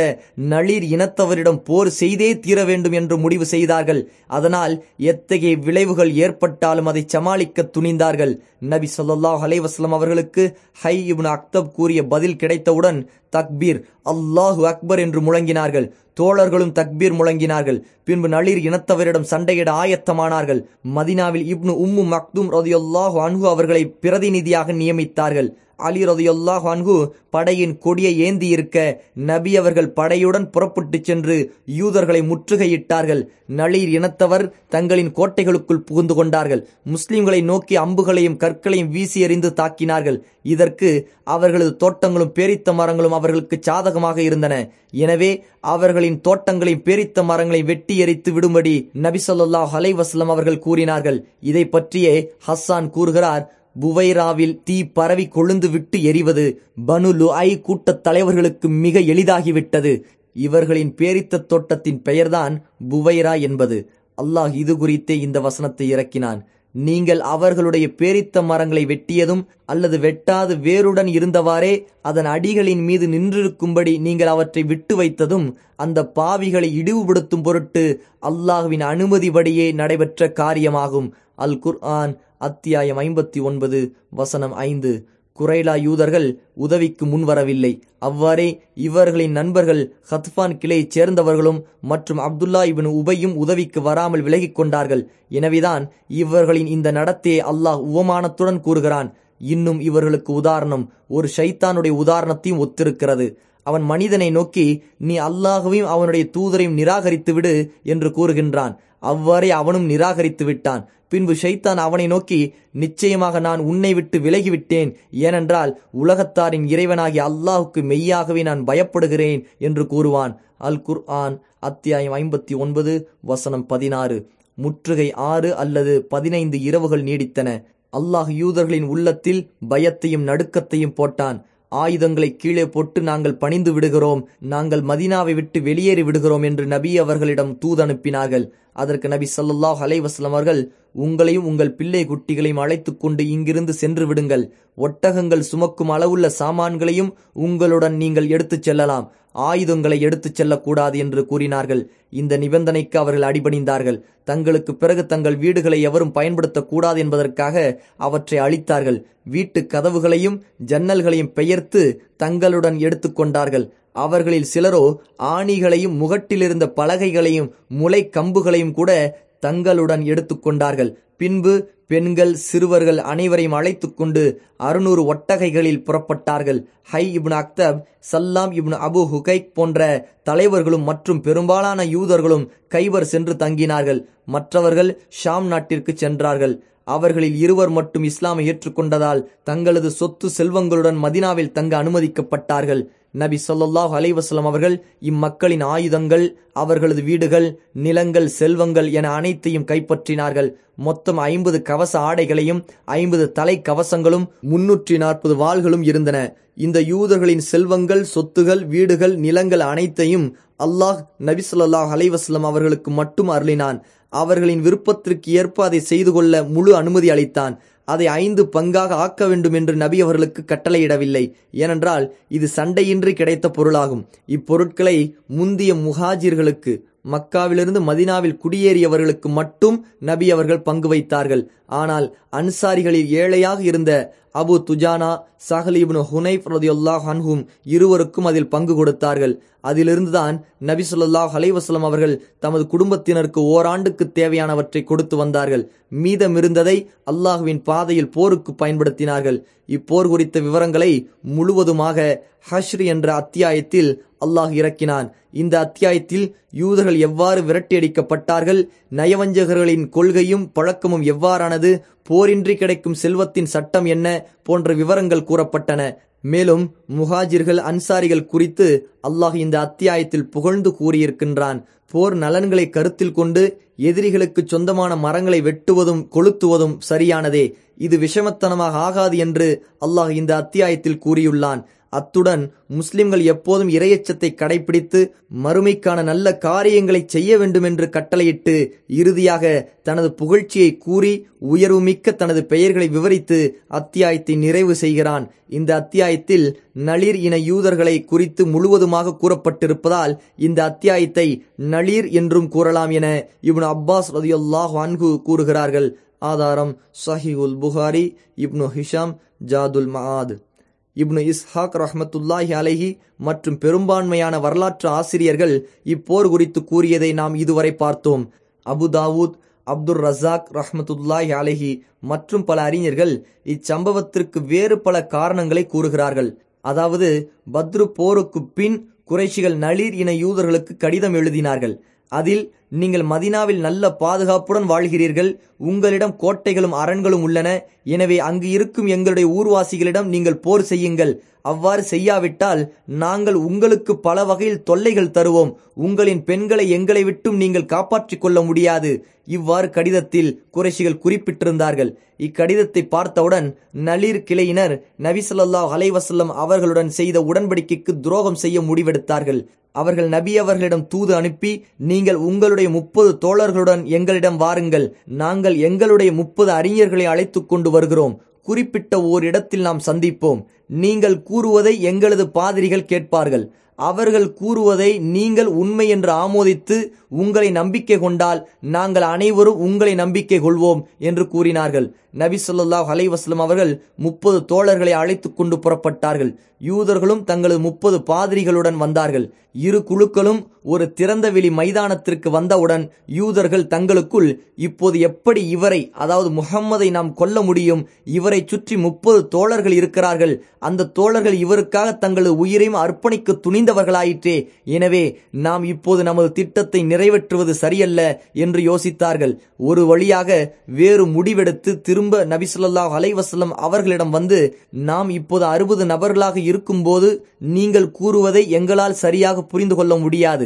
[SPEAKER 1] நளிர் இனத்தவரிடம் போர் செய்தே தீர வேண்டும் என்று முடிவு செய்தார்கள். அதனால் எத்தகைய விளைவுகள் ஏற்பட்டாலும் அதை சமாளிக்க துணிந்தார்கள். நபி சொல்லாஹ் அலைவாஸ்லம் அவர்களுக்கு ஹை இப்னு அக்தப் கூறிய பதில் கிடைத்தவுடன் தக்பீர். அல்லாஹு அக்பர் என்று முழங்கினார்கள். தோழர்களும் தக்பீர் முழங்கினார்கள். பின்பு நளிர் இனத்தவரிடம் சண்டையிட ஆயத்தமானார்கள். மதினாவில் இப்னு உம்மு மக்தும் ரதியுல்லாஹு அன்ஹு அவர்களை பிரதிநிதியாக நியமித்தார்கள். அலி ரதியுல்லாஹ் அன்கு படையின் கொடியை ஏந்தி இருக்க நபி அவர்கள் படையுடன் புறப்பட்டுச் சென்று யூதர்களை முற்றுகையிட்டார்கள். நளிர் இனத்தவர் தங்களின் கோட்டைகளுக்குள் புகுந்து கொண்டார்கள். முஸ்லிம்களை நோக்கி அம்புகளையும் கற்களையும் வீசி எறிந்து தாக்கினார்கள். இதற்கு அவர்களது தோட்டங்களும் பேரித்த மரங்களும் அவர்களுக்கு சாதகமாக இருந்தன. எனவே அவர்களின் தோட்டங்களையும் பேரித்த மரங்களை வெட்டி எரித்து விடும்படி நபி சொல்லாஹ் அலைவாஸ்லம் அவர்கள் கூறினார்கள். இதை பற்றியே ஹஸ்ஸான் கூறுகிறார். புவைராவில் தீ பரவி கொழுந்து விட்டு எரிவது பனு லுஐ கூட்டத் தலைவர்களுக்கு மிக எளிதாகிவிட்டது. இவர்களின் பேரித்த தோட்டத்தின் பெயர்தான் புவைரா என்பது. அல்லாஹ் இது குறித்தே இந்த வசனத்தை இறக்கினான். நீங்கள் அவர்களுடைய பேரித்த மரங்களை வெட்டியதும் அல்லது வெட்டாது வேருடன் இருந்தவாறே அதன் அடிகளின் மீது நின்றிருக்கும்படி நீங்கள் அவற்றை விட்டு வைத்ததும் அந்த பாவிகளை இழிவுபடுத்தும் பொருட்டு அல்லாஹுவின் அனுமதிபடியே நடைபெற்ற காரியமாகும். அல் குர்ஆன் அத்தியாயம் ஐம்பத்தி ஒன்பது வசனம் ஐந்து. குரைலா யூதர்கள் உதவிக்கு முன்வரவில்லை. அவ்வாறே இவர்களின் நண்பர்கள் ஹத்பான் கிளையைச் சேர்ந்தவர்களும் மற்றும் அப்துல்லா இபின் உபையும் உதவிக்கு வராமல் விலகிக் கொண்டார்கள். எனவேதான் இவர்களின் இந்த நடத்தையை அல்லாஹ் உவமானத்துடன் கூறுகிறான். இன்னும் இவர்களுக்கு உதாரணம் ஒரு ஷைத்தானுடைய உதாரணத்தையும் ஒத்திருக்கிறது. அவன் மனிதனை நோக்கி நீ அல்லாஹுவையும் அவனுடைய தூதரையும் நிராகரித்து விடு என்று கூறுகின்றான். அவ்வாறே அவனும் நிராகரித்து விட்டான் பின்பு ஷைத்தான் அவனை நோக்கி நிச்சயமாக நான் உன்னை விட்டு விலகிவிட்டேன். ஏனென்றால் உலகத்தாரின் இறைவனாகி அல்லாஹுக்கு மெய்யாகவே நான் பயப்படுகிறேன் என்று கூறுவான். அல் குர் ஆன் அத்தியாயம் ஐம்பத்தி ஒன்பது வசனம் பதினாறு. முற்றுகை ஆறு அல்லது பதினைந்து இரவுகள் நீடித்தன. அல்லாஹ் யூதர்களின் உள்ளத்தில் பயத்தையும் நடுக்கத்தையும் போட்டான். ஆயுதங்களை கீழே போட்டு நாங்கள் பணிந்து விடுகிறோம். நாங்கள் மதினாவை விட்டு வெளியேறி விடுகிறோம் என்று நபி அவர்களிடம் தூதனுப்பினார்கள் அதற்கு நபி சல்லாஹ் அலைவாஸ்லம் அவர்கள் உங்களையும் உங்கள் பிள்ளை குட்டிகளையும் அழைத்துக் கொண்டு இங்கிருந்து சென்று விடுங்கள். ஒட்டகங்கள் சுமக்கும் அளவுள்ள சாமான்களையும் உங்களுடன் நீங்கள் எடுத்துச் செல்லலாம். ஆயுதங்களை எடுத்துச் செல்லக்கூடாது என்று கூறினார்கள். இந்த நிபந்தனைக்கு அவர்கள் அடிபணிந்தார்கள். தங்களுக்கு பிறகு தங்கள் வீடுகளை எவரும் பயன்படுத்தக்கூடாது என்பதற்காக அவற்றை அழித்தார்கள். வீட்டு கதவுகளையும் ஜன்னல்களையும் பெயர்த்து தங்களுடன் எடுத்துக்கொண்டார்கள் அவர்களில் சிலரோ ஆணிகளையும் முகட்டிலிருந்த பலகைகளையும் முளை கம்புகளையும் கூட தங்களுடன் எடுத்துக்கொண்டார்கள் பின்பு பெண்கள் சிறுவர்கள் அனைவரையும் அழைத்து கொண்டு அறுநூறு ஒட்டகைகளில் புறப்பட்டார்கள். ஹை இப்னு அக்தப் சல்லாம் இப்னு அபு ஹுகைக் போன்ற தலைவர்களும் மற்றும் பெரும்பாலான யூதர்களும் கைவர் சென்று தங்கினார்கள். மற்றவர்கள் ஷாம் நாட்டிற்கு சென்றார்கள். அவர்களில் இருவர் மட்டும் இஸ்லாமை ஏற்றுக்கொண்டதால் தங்களது சொத்து செல்வங்களுடன் மதினாவில் தங்க அனுமதிக்கப்பட்டார்கள். நபி சொல்லாஹ் அலைவாஸ்லாம் அவர்கள் இம்மக்களின் ஆயுதங்கள் அவர்களது வீடுகள் நிலங்கள் செல்வங்கள் என அனைத்தையும் கைப்பற்றினார்கள். மொத்தம் ஐம்பது கவச ஆடைகளையும் ஐம்பது தலை கவசங்களும் முன்னூற்றி நாற்பது வாள்களும் இருந்தன. இந்த யூதர்களின் செல்வங்கள் சொத்துகள் வீடுகள் நிலங்கள் அனைத்தையும் அல்லாஹ் நபி சொல்லாஹ் அலைவாஸ்லம் அவர்களுக்கு மட்டும் அருளினான். அவர்களின் விருப்பத்திற்கு ஏற்ப அதை செய்து கொள்ள முழு அனுமதி அளித்தான். அதை ஐந்து பங்காக ஆக்க வேண்டும் என்று நபி அவர்களுக்கு கட்டளையிடவில்லை. ஏனென்றால் இது சண்டையின்றி கிடைத்த பொருளாகும். இப்பொருட்களை முந்திய முஹாஜிர்களுக்கு மக்காவிலிருந்து மதினாவில் குடியேறியவர்களுக்கு மட்டும் நபி அவர்கள் பங்கு வைத்தார்கள். ஆனால் அன்சாரிகளில் ஏழையாக இருந்த அபு துஜானா சஹலீப்னு ஹுனைப் ரதியுல்லாஹ் ஹன்ஹும் இருவருக்கும் அதில் பங்கு கொடுத்தார்கள். அதிலிருந்துதான் நபி சொல்லாஹ் அலைவாஸ்லம் அவர்கள் தமது குடும்பத்தினருக்கு ஓராண்டுக்கு தேவையானவற்றை கொடுத்து வந்தார்கள். மீதமிருந்ததை அல்லாஹுவின் பாதையில் போருக்கு பயன்படுத்தினார்கள். இப்போர் குறித்த விவரங்களை முழுவதுமாக ஹஷ்ரி என்ற அத்தியாயத்தில் அல்லாஹ் இறக்கினான். இந்த அத்தியாயத்தில் யூதர்கள் எவ்வாறு விரட்டியடிக்கப்பட்டார்கள்? நயவஞ்சகர்களின் கொள்கையும் பழக்கமும் எவ்வாறானது? போரின்றி கிடைக்கும் செல்வத்தின் சட்டம் என்ன? போன்ற விவரங்கள் கூறப்பட்டன. மேலும் முஹாஜிர்கள் அன்சாரிகள் குறித்து அல்லாஹ் இந்த அத்தியாயத்தில் புகழ்ந்து கூறியிருக்கின்றான். போர் நலன்களை கருத்தில் கொண்டு எதிரிகளுக்கு சொந்தமான மரங்களை வெட்டுவதும் கொளுத்துவதும் சரியானதே. இது விஷமத்தனமாக ஆகாது என்று அல்லாஹ் இந்த அத்தியாயத்தில் கூறியுள்ளான். அத்துடன் முஸ்லிம்கள் எப்போதும் இரையச்சத்தை கடைபிடித்து மறுமைக்கான நல்ல காரியங்களை செய்ய வேண்டும் என்று கட்டளையிட்டு இறுதியாக தனது புகழ்ச்சியை கூறி உயர்வுமிக்க தனது பெயர்களை விவரித்து அத்தியாயத்தை நிறைவு செய்கிறான். இந்த அத்தியாயத்தில் நளிர் இன யூதர்களை குறித்து முழுவதுமாக கூறப்பட்டிருப்பதால் இந்த அத்தியாயத்தை நளிர் என்றும் கூறலாம் என இவன் அப்பாஸ் ரதியுல்லாஹ் அன்கு கூறுகிறார்கள். ஆதாரம் சஹிகுல் புகாரி இப்னு ஹிஷாம் ஜாதுல் மஹாத் இப்னு இஸ்ஹாக் ரஹமத்துல்லாஹி அலஹி மற்றும் பெரும்பான்மையான வரலாற்று ஆசிரியர்கள் இப்போர் குறித்து கூறியதை நாம் இதுவரை பார்த்தோம். அபு தாவூத் அப்துல் ரசாக் ரஹமத்துல்லாஹி அலஹி மற்றும் பல அறிஞர்கள் இச்சம்பவத்திற்கு வேறு பல காரணங்களை கூறுகிறார்கள். அதாவது பத்ரு போருக்கு பின் குறைஷிகள் நளிர் இன யூதர்களுக்கு கடிதம் எழுதினார்கள். அதில் நீங்கள் மதினாவில் நல்ல பாதுகாப்புடன் வாழ்கிறீர்கள். உங்களிடம் கோட்டைகளும் அரண்களும் உள்ளன. எனவே அங்கு இருக்கும் எங்களுடைய ஊர்வாசிகளிடம் நீங்கள் போர் செய்யுங்கள். அவ்வாறு செய்யாவிட்டால் நாங்கள் உங்களுக்கு பல வகையில் தொல்லைகள் தருவோம். உங்களின் பெண்களை எங்களை விட்டும் நீங்கள் காப்பாற்றிக் கொள்ள முடியாது. இவ்வாறு கடிதத்தில் குறைஷிகள் குறிப்பிட்டிருந்தார்கள். இக்கடிதத்தை பார்த்தவுடன் நளிர் கிளையினர் நபிசல்லாஹ் அலைவசல்லம் அவர்களுடன் செய்த உடன்படிக்கைக்கு துரோகம் செய்ய முடிவெடுத்தார்கள். அவர்கள் நபி அவர்களிடம் தூது அனுப்பி நீங்கள் உங்களுடைய முப்பது தோழர்களுடன் எங்களிடம் வாருங்கள். நாங்கள் எங்களுடைய முப்பது அறிஞர்களை அழைத்து கொண்டு வருகிறோம். குறிப்பிட்ட ஓர் இடத்தில் நாம் சந்திப்போம். நீங்கள் கூறுவதை எங்களது பாதிரிகள் கேட்பார்கள். அவர்கள் கூறுவதை நீங்கள் உண்மை என்று ஆமோதித்து உங்களை நம்பிக்கை கொண்டால் நாங்கள் அனைவரும் உங்களை நம்பிக்கை கொள்வோம் என்று கூறினார்கள். நபி சொல்லாஹ் அலைவாஸ்லம் அவர்கள் முப்பது தோழர்களை அழைத்து கொண்டு புறப்பட்டார்கள். யூதர்களும் தங்களது முப்பது பாதிரிகளுடன் வந்தார்கள். இரு குழுக்களும் ஒரு திறந்தவெளி மைதானத்திற்கு வந்தவுடன் யூதர்கள் தங்களுக்குள் இப்போது எப்படி இவரை அதாவது முகம்மதை நாம் கொல்ல முடியும்? இவரை சுற்றி முப்பது தோழர்கள் இருக்கிறார்கள். அந்த தோழர்கள் இவருக்காக தங்களது உயிரையும் அர்ப்பணிக்க துணிந்தவர்களாயிற்றே. எனவே நாம் இப்போது நமது திட்டத்தை நிறைவேற்றுவது சரியல்ல என்று யோசித்தார்கள். ஒரு வழியாக வேறு முடிவெடுத்து திரும்ப நபிசுல்லாஹ் அலைவசல்லம் அவர்களிடம் வந்து நாம் இப்போது அறுபது நபர்களாக இருக்கும்போது நீங்கள் கூறுவதை எங்களால் சரியாக புரிந்து கொள்ள முடியாது.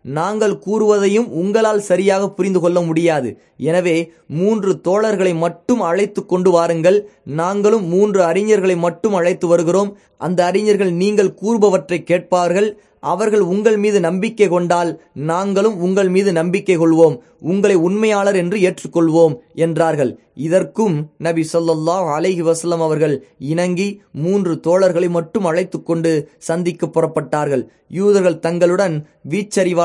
[SPEAKER 1] நாங்கள் கூறுவதையும் உங்களால் சரியாக புரிந்து கொள்ள முடியாது. எனவே மூன்று தோழர்களை மட்டும் அழைத்து கொண்டு வாருங்கள். நாங்களும் மூன்று அறிஞர்களை மட்டும் அழைத்து வருகிறோம். அந்த அறிஞர்கள் நீங்கள் கூறுபவற்றை கேட்பார்கள். அவர்கள் உங்கள் மீது நம்பிக்கை கொண்டால் நாங்களும் உங்கள் மீது நம்பிக்கை கொள்வோம். உங்களை உண்மையாளர் என்று ஏற்றுக்கொள்வோம் என்றார்கள். இதற்கும் நபி சொல்லாஹ் அலஹி வசலம் அவர்கள் இணங்கி மூன்று தோழர்களை மட்டும் அழைத்து கொண்டு சந்திக்க புறப்பட்டார்கள். யூதர்கள் தங்களுடன்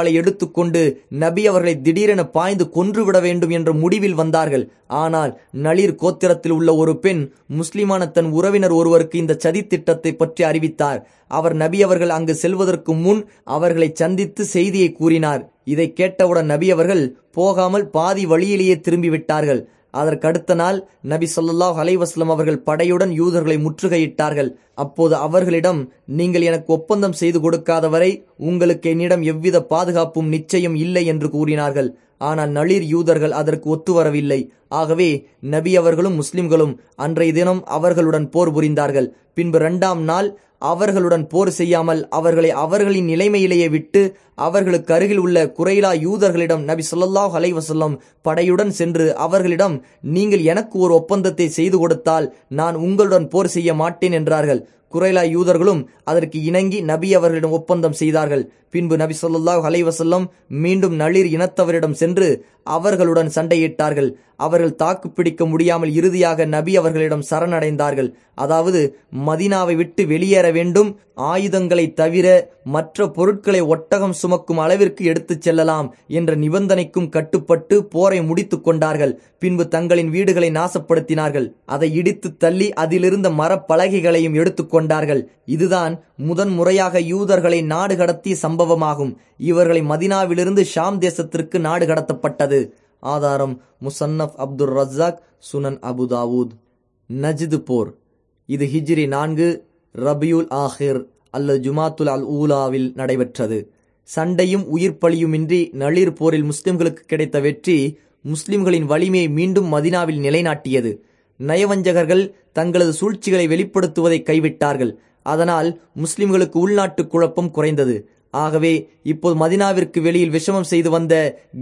[SPEAKER 1] வாளை எடுத்துக்கொண்டு நபி அவர்களை திடீரென பாய்ந்து கொன்றுவிட வேண்டும் என்ற முடிவில் வந்தார்கள். ஆனால் நளிர் கோத்திரத்தில் உள்ள ஒரு பெண் முஸ்லிமான தன் உறவினர் ஒருவருக்கு இந்த சதி திட்டத்தை பற்றி அறிவித்தார். அவர் நபி அவர்கள் அங்கு செல்வதற்கு முன் அவர்களை சந்தித்து செய்தியை கூறினார். இதை கேட்டவுடன் நபி அவர்கள் போகாமல் பாதி வழியிலேயே திரும்பிவிட்டார்கள். அதற்கடுத்த நாள் நபி சொல்லாஹ் அலைவாஸ்லம் அவர்கள் படையுடன் யூதர்களை முற்றுகையிட்டார்கள். அப்போது அவர்களிடம் நீங்கள் எனக்கு ஒப்பந்தம் செய்து கொடுக்காதவரை உங்களுக்கு என்னிடம் எவ்வித பாதுகாப்பும் நிச்சயம் இல்லை என்று கூறினார்கள். ஆனால் நளிர் யூதர்கள் அதற்கு ஒத்து வரவில்லை ஆகவே நபி அவர்களும் முஸ்லிம்களும் அன்றைய தினம் அவர்களுடன் போர் புரிந்தார்கள். பின்பு இரண்டாம் நாள் அவர்களுடன் போர் செய்யாமல் அவர்களை அவர்களின் நிலைமையிலேயே விட்டு அவர்களுக்கு அருகில் உள்ள குறைலா யூதர்களிடம் நபி சொல்லாஹ் அலைவசல்லம் படையுடன் சென்று அவர்களிடம் நீங்கள் எனக்கு ஒரு ஒப்பந்தத்தை செய்து கொடுத்தால் நான் உங்களுடன் போர் செய்ய மாட்டேன் என்றார்கள். குறைலா யூதர்களும் அதற்கு இணங்கி நபி அவர்களிடம் ஒப்பந்தம் செய்தார்கள். பின்பு நபி சொல்லாஹ் அலைவசல்லம் மீண்டும் நளிர் இனத்தவரிடம் சென்று அவர்களுடன் சண்டையிட்டார்கள். அவர்கள் தாக்கு பிடிக்க முடியாமல் இறுதியாக நபி அவர்களிடம் சரணடைந்தார்கள். அதாவது மதினாவை விட்டு வெளியேற வேண்டும் ஆயுதங்களை தவிர மற்ற பொருட்களை ஒட்டகம் சுமக்கும் அளவிற்கு எடுத்துச் செல்லலாம் என்ற நிபந்தனைக்கும் கட்டுப்பட்டு போரை முடித்து கொண்டார்கள். பின்பு தங்களின் வீடுகளை நாசப்படுத்தினார்கள். அதை இடித்து தள்ளி அதிலிருந்த மரப்பலகைகளையும் எடுத்துக்கொண்டார்கள் இதுதான் முதன் முறையாக யூதர்களை நாடு கடத்திய சம்பவமாகும். இவர்களை மதினாவிலிருந்து ஷாம் தேசத்திற்கு நாடு கடத்தப்பட்டது. ஆதாரம் முசன்னப் அப்துல் ரஜாக் சுனன் அபுதாவூத் நஜிது போர். இது ஹிஜ்ரி நான்கு ரபியுல் ஆஹிர் அல்லது ஜுமாத்துல் அல் ஊலாவில் நடைபெற்றது. சண்டையும் உயிர் பலியுமின்றி நளிர் போரில் முஸ்லிம்களுக்கு கிடைத்த வெற்றி முஸ்லிம்களின் வலிமையை மீண்டும் மதினாவில் நிலைநாட்டியது. நயவஞ்சகர்கள் தங்களது சூழ்ச்சிகளை வெளிப்படுத்துவதை கைவிட்டார்கள். அதனால் முஸ்லிம்களுக்கு உள்நாட்டு குழப்பம் குறைந்தது. ஆகவே இப்போது மதினாவிற்கு வெளியில் விஷமம் செய்து வந்த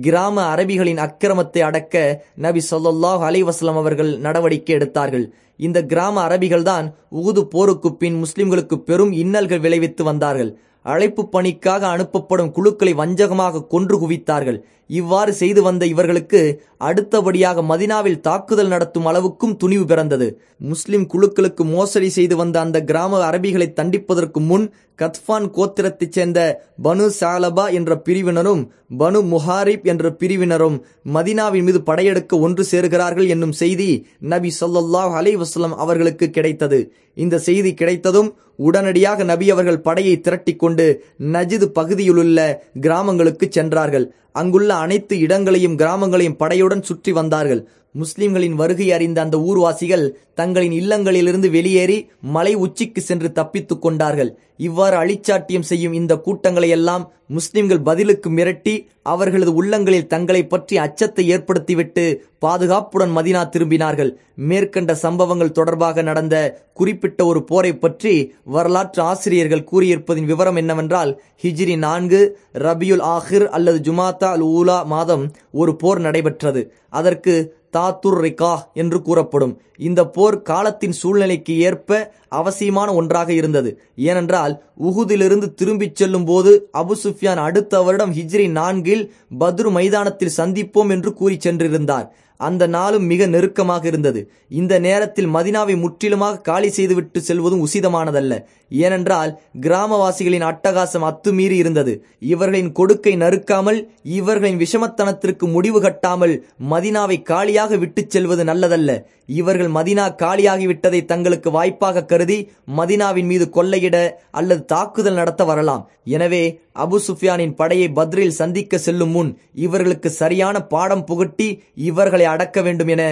[SPEAKER 1] கிராம அரபிகளின் அக்கிரமத்தை அடக்க நபி சொல்லாஹ் அலைவாஸ்லாம் அவர்கள் நடவடிக்கை எடுத்தார்கள். இந்த கிராம அரபிகள் தான் உகுது போருக்கு பின் முஸ்லிம்களுக்கு பெரும் இன்னல்கள் விளைவித்து வந்தார்கள். அழைப்பு பணிக்காக அனுப்பப்படும் குழுக்களை வஞ்சகமாக கொன்று குவித்தார்கள். இவ்வாறு செய்து வந்த இவர்களுக்கு அடுத்தபடியாக மதினாவில் தாக்குதல் நடத்தும் அளவுக்கும் துணிவு பிறந்தது. முஸ்லிம் குழுக்களுக்கு மோசடி செய்து வந்த அந்த கிராம அரபிகளை தண்டிப்பதற்கு முன் கத்பான் கோத்திரத்தைச் சேர்ந்த பனு சாலபா என்ற பிரிவினரும் பனு முஹாரிப் என்ற பிரிவினரும் மதினாவின் மீது படையெடுக்க ஒன்று சேருகிறார்கள் என்னும் செய்தி நபி சொல்லாஹ் அலை வஸ்லம் அவர்களுக்கு கிடைத்தது. இந்த செய்தி கிடைத்ததும் உடனடியாக நபி அவர்கள் படையை திரட்டி கொண்டு நஜிது பகுதியிலுள்ள கிராமங்களுக்கு சென்றார்கள். அங்குள்ள அனைத்து இடங்களையும் கிராமங்களையும் படையுடன் சுற்றி வந்தார்கள். முஸ்லிம்களின் வருகை அறிந்த அந்த ஊர்வாசிகள் தங்களின் இல்லங்களிலிருந்து வெளியேறி மலை உச்சிக்கு சென்று தப்பித்துக் கொண்டார்கள். இவ்வாறு அழிச்சாட்டியம் செய்யும் இந்த கூட்டங்களை எல்லாம் முஸ்லிம்கள் பதிலுக்கு மிரட்டி அவர்களது உள்ளங்களில் தங்களை பற்றி அச்சத்தை ஏற்படுத்திவிட்டு பாதுகாப்புடன் மதினா திரும்பினார்கள். மேற்கண்ட சம்பவங்கள் தொடர்பாக நடந்த குறிப்பிட்ட ஒரு போரை பற்றி வரலாற்று ஆசிரியர்கள் கூறியிருப்பதின் விவரம் என்னவென்றால் ஹிஜ்ரி நான்கு ரபியுல் ஆஹிர் அல்லது ஜுமாத்தா அல் ஊலா மாதம் ஒரு போர் நடைபெற்றது. அதற்கு தாத்துர் ரிகா என்று கூறப்படும். இந்த போர் காலத்தின் சூழ்நிலைக்கு ஏற்ப அவசியமான ஒன்றாக இருந்தது. ஏனென்றால் உகுதிலிருந்து திரும்பிச் செல்லும் போது அபு சுஃபியான் அடுத்த வருடம் ஹிஜ்ரி நான்கில் பத்ரு மைதானத்தில் சந்திப்போம் என்று கூறி சென்றிருந்தார். அந்த நாளும் மிக நெருக்கமாக இருந்தது. இந்த நேரத்தில் மதினாவை முற்றிலுமாக காலி செய்துவிட்டு செல்வதும் உசிதமானதல்ல. ஏனென்றால் கிராமவாசிகளின் அட்டகாசம் அத்துமீறி இருந்தது. இவர்களின் கொடுக்கை நறுக்காமல் இவர்களின் விஷமத்தனத்திற்கு முடிவு கட்டாமல் மதினாவை காலியாக விட்டுச் செல்வது நல்லதல்ல. இவர்கள் மதினா காலியாகிவிட்டதை தங்களுக்கு வாய்ப்பாக கருதி மதினாவின் மீது கொள்ளையிட அல்லது தாக்குதல் நடத்த வரலாம். எனவே அபு சுஃபியானின் படையை பத்ரில் சந்திக்க செல்லும் முன் இவர்களுக்கு சரியான பாடம் புகட்டி இவர்களை அடக்க வேண்டும் என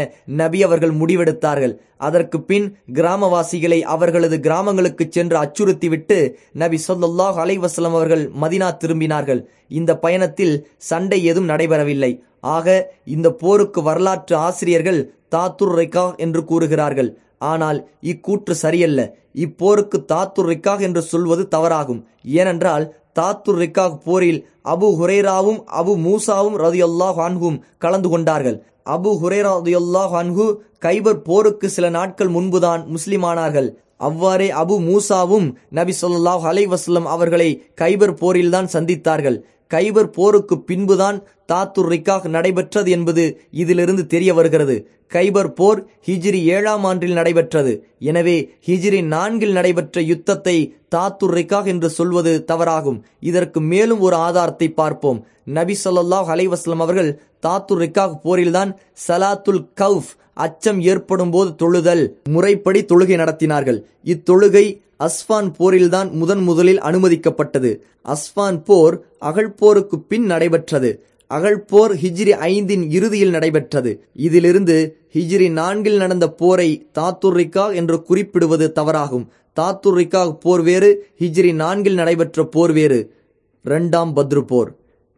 [SPEAKER 1] நபி அவர்கள் முடிவெடுத்தார்கள். அதற்கு பின் கிராமவாசிகளை அவர்களது கிராமங்களுக்கு சென்று அச்சுறுத்திவிட்டு நபி சொல்லாஹ் அலைவசலம் அவர்கள் மதினா திரும்பினார்கள். இந்த பயணத்தில் சண்டை ஏதும் நடைபெறவில்லை. ஆக இந்த போருக்கு வரலாற்று ஆசிரியர்கள் தாத்துர் ரெக்கா என்று கூறுகிறார்கள். ஆனால் இக்கூற்று சரியல்ல. இப்போருக்கு தாத்துர் ரிக்கா என்று சொல்வது தவறாகும். ஏனென்றால் தாத்துர் ரிக்கா போரில் அபு ஹுரேராவும் அபு மூசாவும் ரதியுல்லா ஹான்ஹும் கலந்து கொண்டார்கள். அபு ஹுரேரா ரதியுல்லாஹ் கைபர் போருக்கு சில நாட்கள் முன்புதான் முஸ்லிமானார்கள். அவ்வாறே அபு மூசாவும் நபி சொல்லாஹ் அலை வசல்லம் அவர்களை கைபர் போரில்தான் சந்தித்தார்கள். கைபர் போருக்கு பின்புதான் தாத்துர் ரிக்காக் நடைபெற்றது என்பது இதிலிருந்து தெரிய வருகிறது. கைபர் போர் ஹிஜிரி ஏழாம் ஆண்டில் நடைபெற்றது. எனவே ஹிஜிரி நான்கில் நடைபெற்ற யுத்தத்தை தாத்துர் ரிக்காக் என்று சொல்வது தவறாகும். இதற்கு மேலும் ஒரு ஆதாரத்தை பார்ப்போம். நபி சொல்லாஹ் அலைவாஸ்லம் அவர்கள் தாத்துர் ரிக்காக் போரில்தான் சலாத்துல் கவுஃப் அச்சம் ஏற்படும் போது தொழுதல் முறைப்படி தொழுகை நடத்தினார்கள். இத்தொழுகை அஸ்வான் போரில்தான் முதன் முதலில் அனுமதிக்கப்பட்டது. அஸ்வான் போர் அகழ்போருக்கு பின் நடைபெற்றது. அகழ்போர் ஹிஜ்ரி ஐந்தின் இறுதியில் நடைபெற்றது. இதிலிருந்து ஹிஜ்ரி நான்கில் நடந்த போரை தாத்துரிக்கா என்று குறிப்பிடுவது தவறாகும். தாத்துரிக்கா போர் வேறு ஹிஜ்ரி நான்கில் நடைபெற்ற போர் வேறு. இரண்டாம் பத்ரு போர்.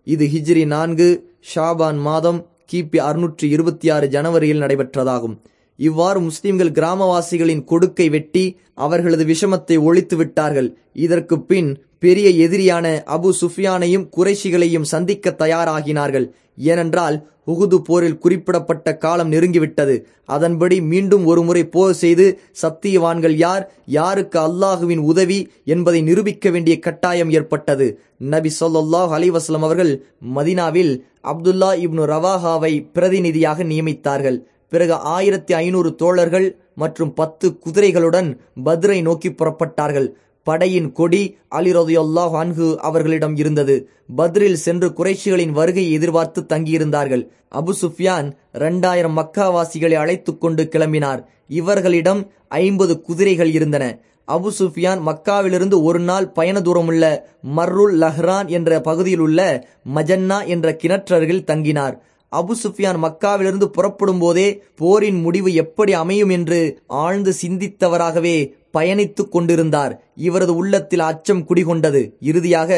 [SPEAKER 1] இது ஹிஜ்ரி நான்கு ஷாபான் மாதம் கிபி அறுநூற்றி இருபத்தி ஆறு ஜனவரியில் நடைபெற்றதாகும். இவ்வாறு முஸ்லிம்கள் கிராமவாசிகளின் கொடுக்கை வெட்டி அவர்களது விஷமத்தை ஒழித்து விட்டார்கள். இதற்கு பின் பெரிய எதிரியான அபு சுஃபியானையும் குறைஷிகளையும் சந்திக்க தயாராகினார்கள். ஏனென்றால் உகுது போரில் குறிப்பிடப்பட்ட காலம் நெருங்கிவிட்டது. அதன்படி மீண்டும் ஒருமுறை போர் செய்து சத்தியவான்கள் யார் யாருக்கு அல்லாஹுவின் உதவி என்பதை நிரூபிக்க வேண்டிய கட்டாயம் ஏற்பட்டது. நபி சொல்லாஹ் அலிவாஸ்லம் அவர்கள் மதினாவில் அப்துல்லா இப்னு ரவாஹாவை பிரதிநிதியாக நியமித்தார்கள். பிறகு ஆயிரத்தி ஐநூறு தோழர்கள் மற்றும் பத்து குதிரைகளுடன் பத்ரை நோக்கி புறப்பட்டார்கள். படையின் கொடி அலிரதையொல்லாஹ் அன்ஹு அவர்களிடம் இருந்தது. பத்ரில் சென்று குறைஷிகளின் வருகை எதிர்பார்த்து தங்கியிருந்தார்கள். அபு சுஃபியான் இரண்டாயிரம் மக்காவாசிகளை அழைத்துக் கொண்டு கிளம்பினார். இவர்களிடம் ஐம்பது குதிரைகள் இருந்தன. அபு சுஃபியான் மக்காவிலிருந்து ஒரு நாள் பயண தூரமுள்ள மர்ருல் லஹ்ரான் என்ற பகுதியில் உள்ள மஜன்னா என்ற கிணற்றருகில் தங்கினார். அபு சுஃபியான் மக்காவிலிருந்து புறப்படும் போதே போரின் முடிவு எப்படி அமையும் என்று ஆழ்ந்து சிந்தித்தவராகவே பயணித்துக் கொண்டிருந்தார். இவரது உள்ளத்தில் அச்சம் குடிகொண்டது. இறுதியாக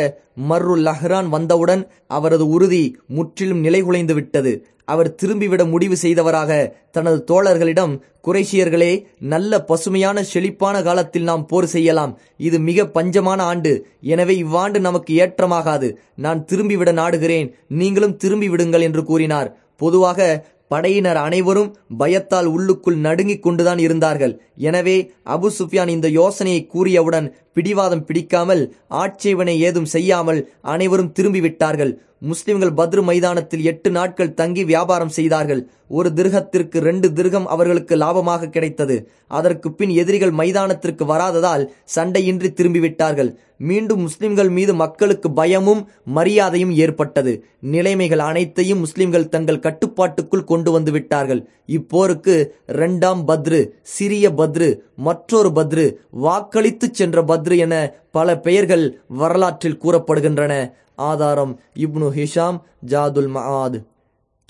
[SPEAKER 1] மர்ரு லஹ்ரான் வந்தவுடன் அவரது உறுதி முற்றிலும் நிலைகுலைந்து விட்டது அவர் திரும்பிவிட முடிவு செய்தவராக தனது தோழர்களிடம் குறைஷியர்களே நல்ல பசுமையான செழிப்பான காலத்தில் நாம் போர் செய்யலாம். இது மிக பஞ்சமான ஆண்டு. எனவே இவ்வாண்டு நமக்கு ஏற்றமாகாது. நான் திரும்பிவிட நாடுகிறேன். நீங்களும் திரும்பி விடுங்கள் என்று கூறினார். பொதுவாக படையினர் அனைவரும் பயத்தால் உள்ளுக்குள் நடுங்கிக் கொண்டுதான் இருந்தார்கள். எனவே அபு சுஃபியான் இந்த யோசனையை கூறியவுடன் பிடிவாதம் பிடிக்காமல் ஆட்சேபனை ஏதும் செய்யாமல் அனைவரும் திரும்பிவிட்டார்கள். முஸ்லிம்கள் பத்ரு மைதானத்தில் எட்டு நாட்கள் தங்கி வியாபாரம் செய்தார்கள். ஒரு திருகத்திற்கு ரெண்டு திருகம் அவர்களுக்கு லாபமாக கிடைத்தது. அதற்கு பின் எதிரிகள் மைதானத்திற்கு வராததால் சண்டையின்றி திரும்பிவிட்டார்கள். மீண்டும் முஸ்லிம்கள் மீது மக்களுக்கு பயமும் மரியாதையும் ஏற்பட்டது. நிலைமைகள் அனைத்தையும் முஸ்லிம்கள் தங்கள் கட்டுப்பாட்டுக்குள் கொண்டு வந்து விட்டார்கள். இப்போருக்கு இரண்டாம் பத்ரு சிறிய பத்ரு மற்றொரு பத்ரு வாக்களித்து சென்ற பத்ரு என பல பெயர்கள் வரலாற்றில் கூறப்படுகின்றன. ஆதாரம் இப்னு ஹிஷாம் ஜாதுல் மஹாத்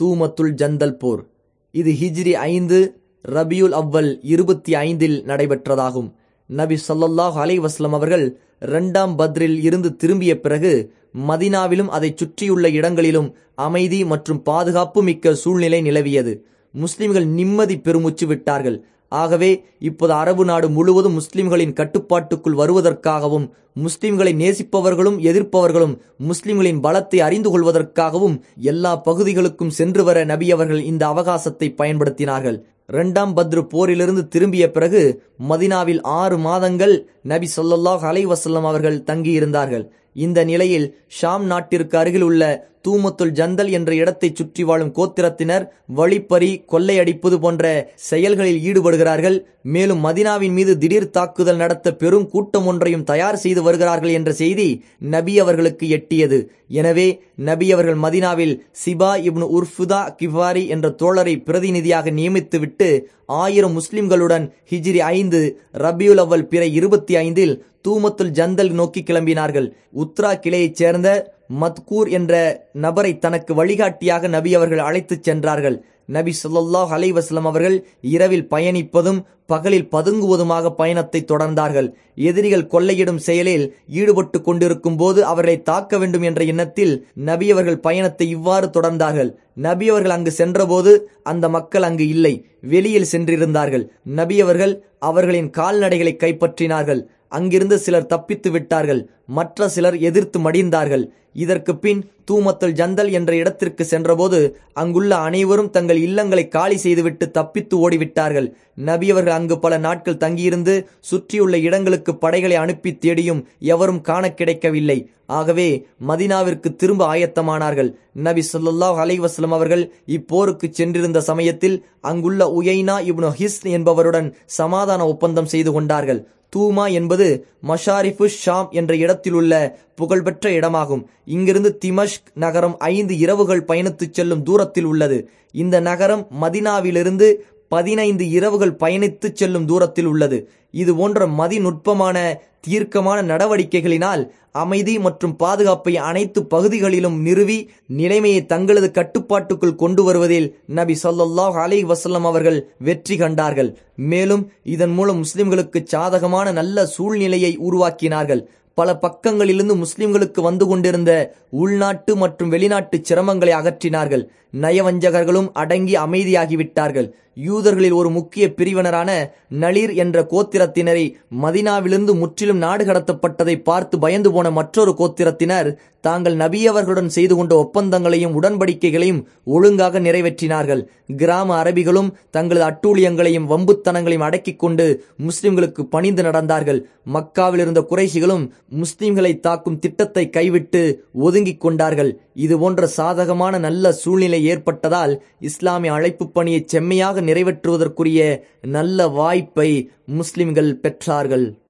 [SPEAKER 1] தூமத்துல் ஜந்தல் போர் இது ஹிஜ்ரி ஐந்து ரபியுல் அவ்வல் இருபத்தி ஐந்தில் நடைபெற்றதாகும். நபி சொல்லல்லாஹ் அலை வஸ்லம் அவர்கள் இரண்டாம் பத்ரில் இருந்து திரும்பிய பிறகு மதினாவிலும் அதை சுற்றியுள்ள இடங்களிலும் அமைதி மற்றும் பாதுகாப்பு மிக்க சூழ்நிலை நிலவியது. முஸ்லிம்கள் நிம்மதி பெருமுச்சு விட்டார்கள். ஆகவே இப்போது அரபு நாடு முழுவதும் முஸ்லிம்களின் கட்டுப்பாட்டுக்குள் வருவதற்காகவும் முஸ்லிம்களை நேசிப்பவர்களும் எதிர்ப்பவர்களும் முஸ்லிம்களின் பலத்தை அறிந்து கொள்வதற்காகவும் எல்லா பகுதிகளுக்கும் சென்று வர நபி அவர்கள் இந்த அவகாசத்தை பயன்படுத்தினார்கள். இரண்டாம் பத்ரு போரிலிருந்து திரும்பிய பிறகு மதினாவில் ஆறு மாதங்கள் நபி சொல்லாஹ் அலை வசல்லம் அவர்கள் தங்கியிருந்தார்கள். இந்த நிலையில் ஷாம் நாட்டிற்கு அருகில் உள்ள தூமத்துல் ஜந்தல் என்ற இடத்தை சுற்றி வாழும் கோத்திரத்தினர் வழிப்பறி கொள்ளையடிப்பது போன்ற செயல்களில் ஈடுபடுகிறார்கள். மேலும் மதினாவின் மீது திடீர் தாக்குதல் நடத்த பெரும் கூட்டம் ஒன்றையும் தயார் செய்து வருகிறார்கள் என்ற செய்தி நபி அவர்களுக்கு எட்டியது. எனவே நபி அவர்கள் மதினாவில் சிபா இப்னு உர்ஃபுதா கிஃபாரி என்ற தோழரை பிரதிநிதியாக நியமித்துவிட்டு ஆயிரம் முஸ்லிம்களுடன் ஹிஜ்ரி ஐந்து ரபியுல் அவ்வல் பிற இருபத்தி ஐந்தில் தூமத்துல் ஜந்தல் நோக்கி கிளம்பினார்கள். உத்ரா கிளையைச் சேர்ந்த மத்கூர் என்ற நபரை தனக்கு வழிகாட்டியாக நபி அவர்கள் அழைத்துச் சென்றார்கள். நபி சொல்லாஹ் அலைவாஸ்லம் அவர்கள் இரவில் பயணிப்பதும் பகலில் பதுங்குவதுமாக பயணத்தை தொடர்ந்தார்கள். எதிரிகள் கொள்ளையிடும் செயலில் ஈடுபட்டு கொண்டிருக்கும் போது அவர்களை தாக்க வேண்டும் என்ற எண்ணத்தில் நபி அவர்கள் பயணத்தை இவ்வாறு தொடர்ந்தார்கள். நபி அவர்கள் அங்கு சென்றபோது அந்த மக்கள் அங்கு இல்லை வெளியில் சென்றிருந்தார்கள். நபி அவர்கள் அவர்களின் கால்நடைகளை கைப்பற்றினார்கள். அங்கிருந்து சிலர் தப்பித்து விட்டார்கள். மற்ற சிலர் எதிர்த்து மடிந்தார்கள். இதற்கு பின் தூமத்தல் ஜந்தல் என்ற இடத்திற்கு சென்றபோது அங்குள்ள அனைவரும் தங்கள் இல்லங்களை காலி செய்துவிட்டு தப்பித்து ஓடிவிட்டார்கள். நபியவர்கள் அங்கு பல நாட்கள் தங்கியிருந்து சுற்றியுள்ள இடங்களுக்கு படைகளை அனுப்பி தேடியும் எவரும் காண கிடைக்கவில்லை. ஆகவே மதினாவிற்கு திரும்ப ஆயத்தமானார்கள். நபி சொல்லாஹ் அலைவாஸ்லம் அவர்கள் இப்போருக்கு சென்றிருந்த சமயத்தில் அங்குள்ள உயைனா இப்னு ஹிஸ் என்பவருடன் சமாதான ஒப்பந்தம் செய்து கொண்டார்கள். தூமா என்பது மஷாரிஃபு ஷாம் என்ற இடத்திலுள்ள புகழ்பெற்ற இடமாகும். இங்கிருந்து திமஷ்க் நகரம் ஐந்து இரவுகள் பயணித்துச் செல்லும் தூரத்தில் உள்ளது. இந்த நகரம் மதினாவிலிருந்து பதினைந்து இரவுகள் பயணித்து செல்லும் தூரத்தில் உள்ளது. இது போன்ற மதிநுட்பமான தீர்க்கமான நடவடிக்கைகளினால் அமைதி மற்றும் பாதுகாப்பை அனைத்து பகுதிகளிலும் நிறுவி நிலைமையை தங்களது கட்டுப்பாட்டுக்குள் கொண்டு வருவதில் நபி சொல்லாஹ் அலை வசல்லம் அவர்கள் வெற்றி கண்டார்கள். மேலும் இதன் மூலம் முஸ்லிம்களுக்கு சாதகமான நல்ல சூழ்நிலையை உருவாக்கினார்கள். பல பக்கங்களிலிருந்து முஸ்லிம்களுக்கு வந்து கொண்டிருந்த உள்நாட்டு மற்றும் வெளிநாட்டு சிரமங்களை அகற்றினார்கள். நயவஞ்சகர்களும் அடங்கி அமைதியாகிவிட்டார்கள். யூதர்களில் ஒரு முக்கிய பிரிவினரான நளிர் என்ற கோத்திரத்தினரை மதினாவிலிருந்து முற்றிலும் நாடு கடத்தப்பட்டதை பார்த்து பயந்து போன மற்றொரு கோத்திரத்தினர் தாங்கள் நபியவர்களுடன் செய்து கொண்ட ஒப்பந்தங்களையும் உடன்படிக்கைகளையும் ஒழுங்காக நிறைவேற்றினார்கள். கிராம அரபிகளும் தங்களது அட்டூழியங்களையும் வம்புத்தனங்களையும் அடக்கிக் கொண்டு முஸ்லிம்களுக்கு பணிந்து நடந்தார்கள். மக்காவில் இருந்த குறைசிகளும் முஸ்லிம்களை தாக்கும் திட்டத்தை கைவிட்டு ஒதுங்கிக் கொண்டார்கள். இது போன்ற சாதகமான நல்ல சூழ்நிலை ஏற்பட்டதால் இஸ்லாமிய அழைப்பு பணியை செம்மையாக நிறைவேற்றுவதற்குரிய நல்ல வாய்ப்பை முஸ்லிம்கள் பெற்றார்கள்.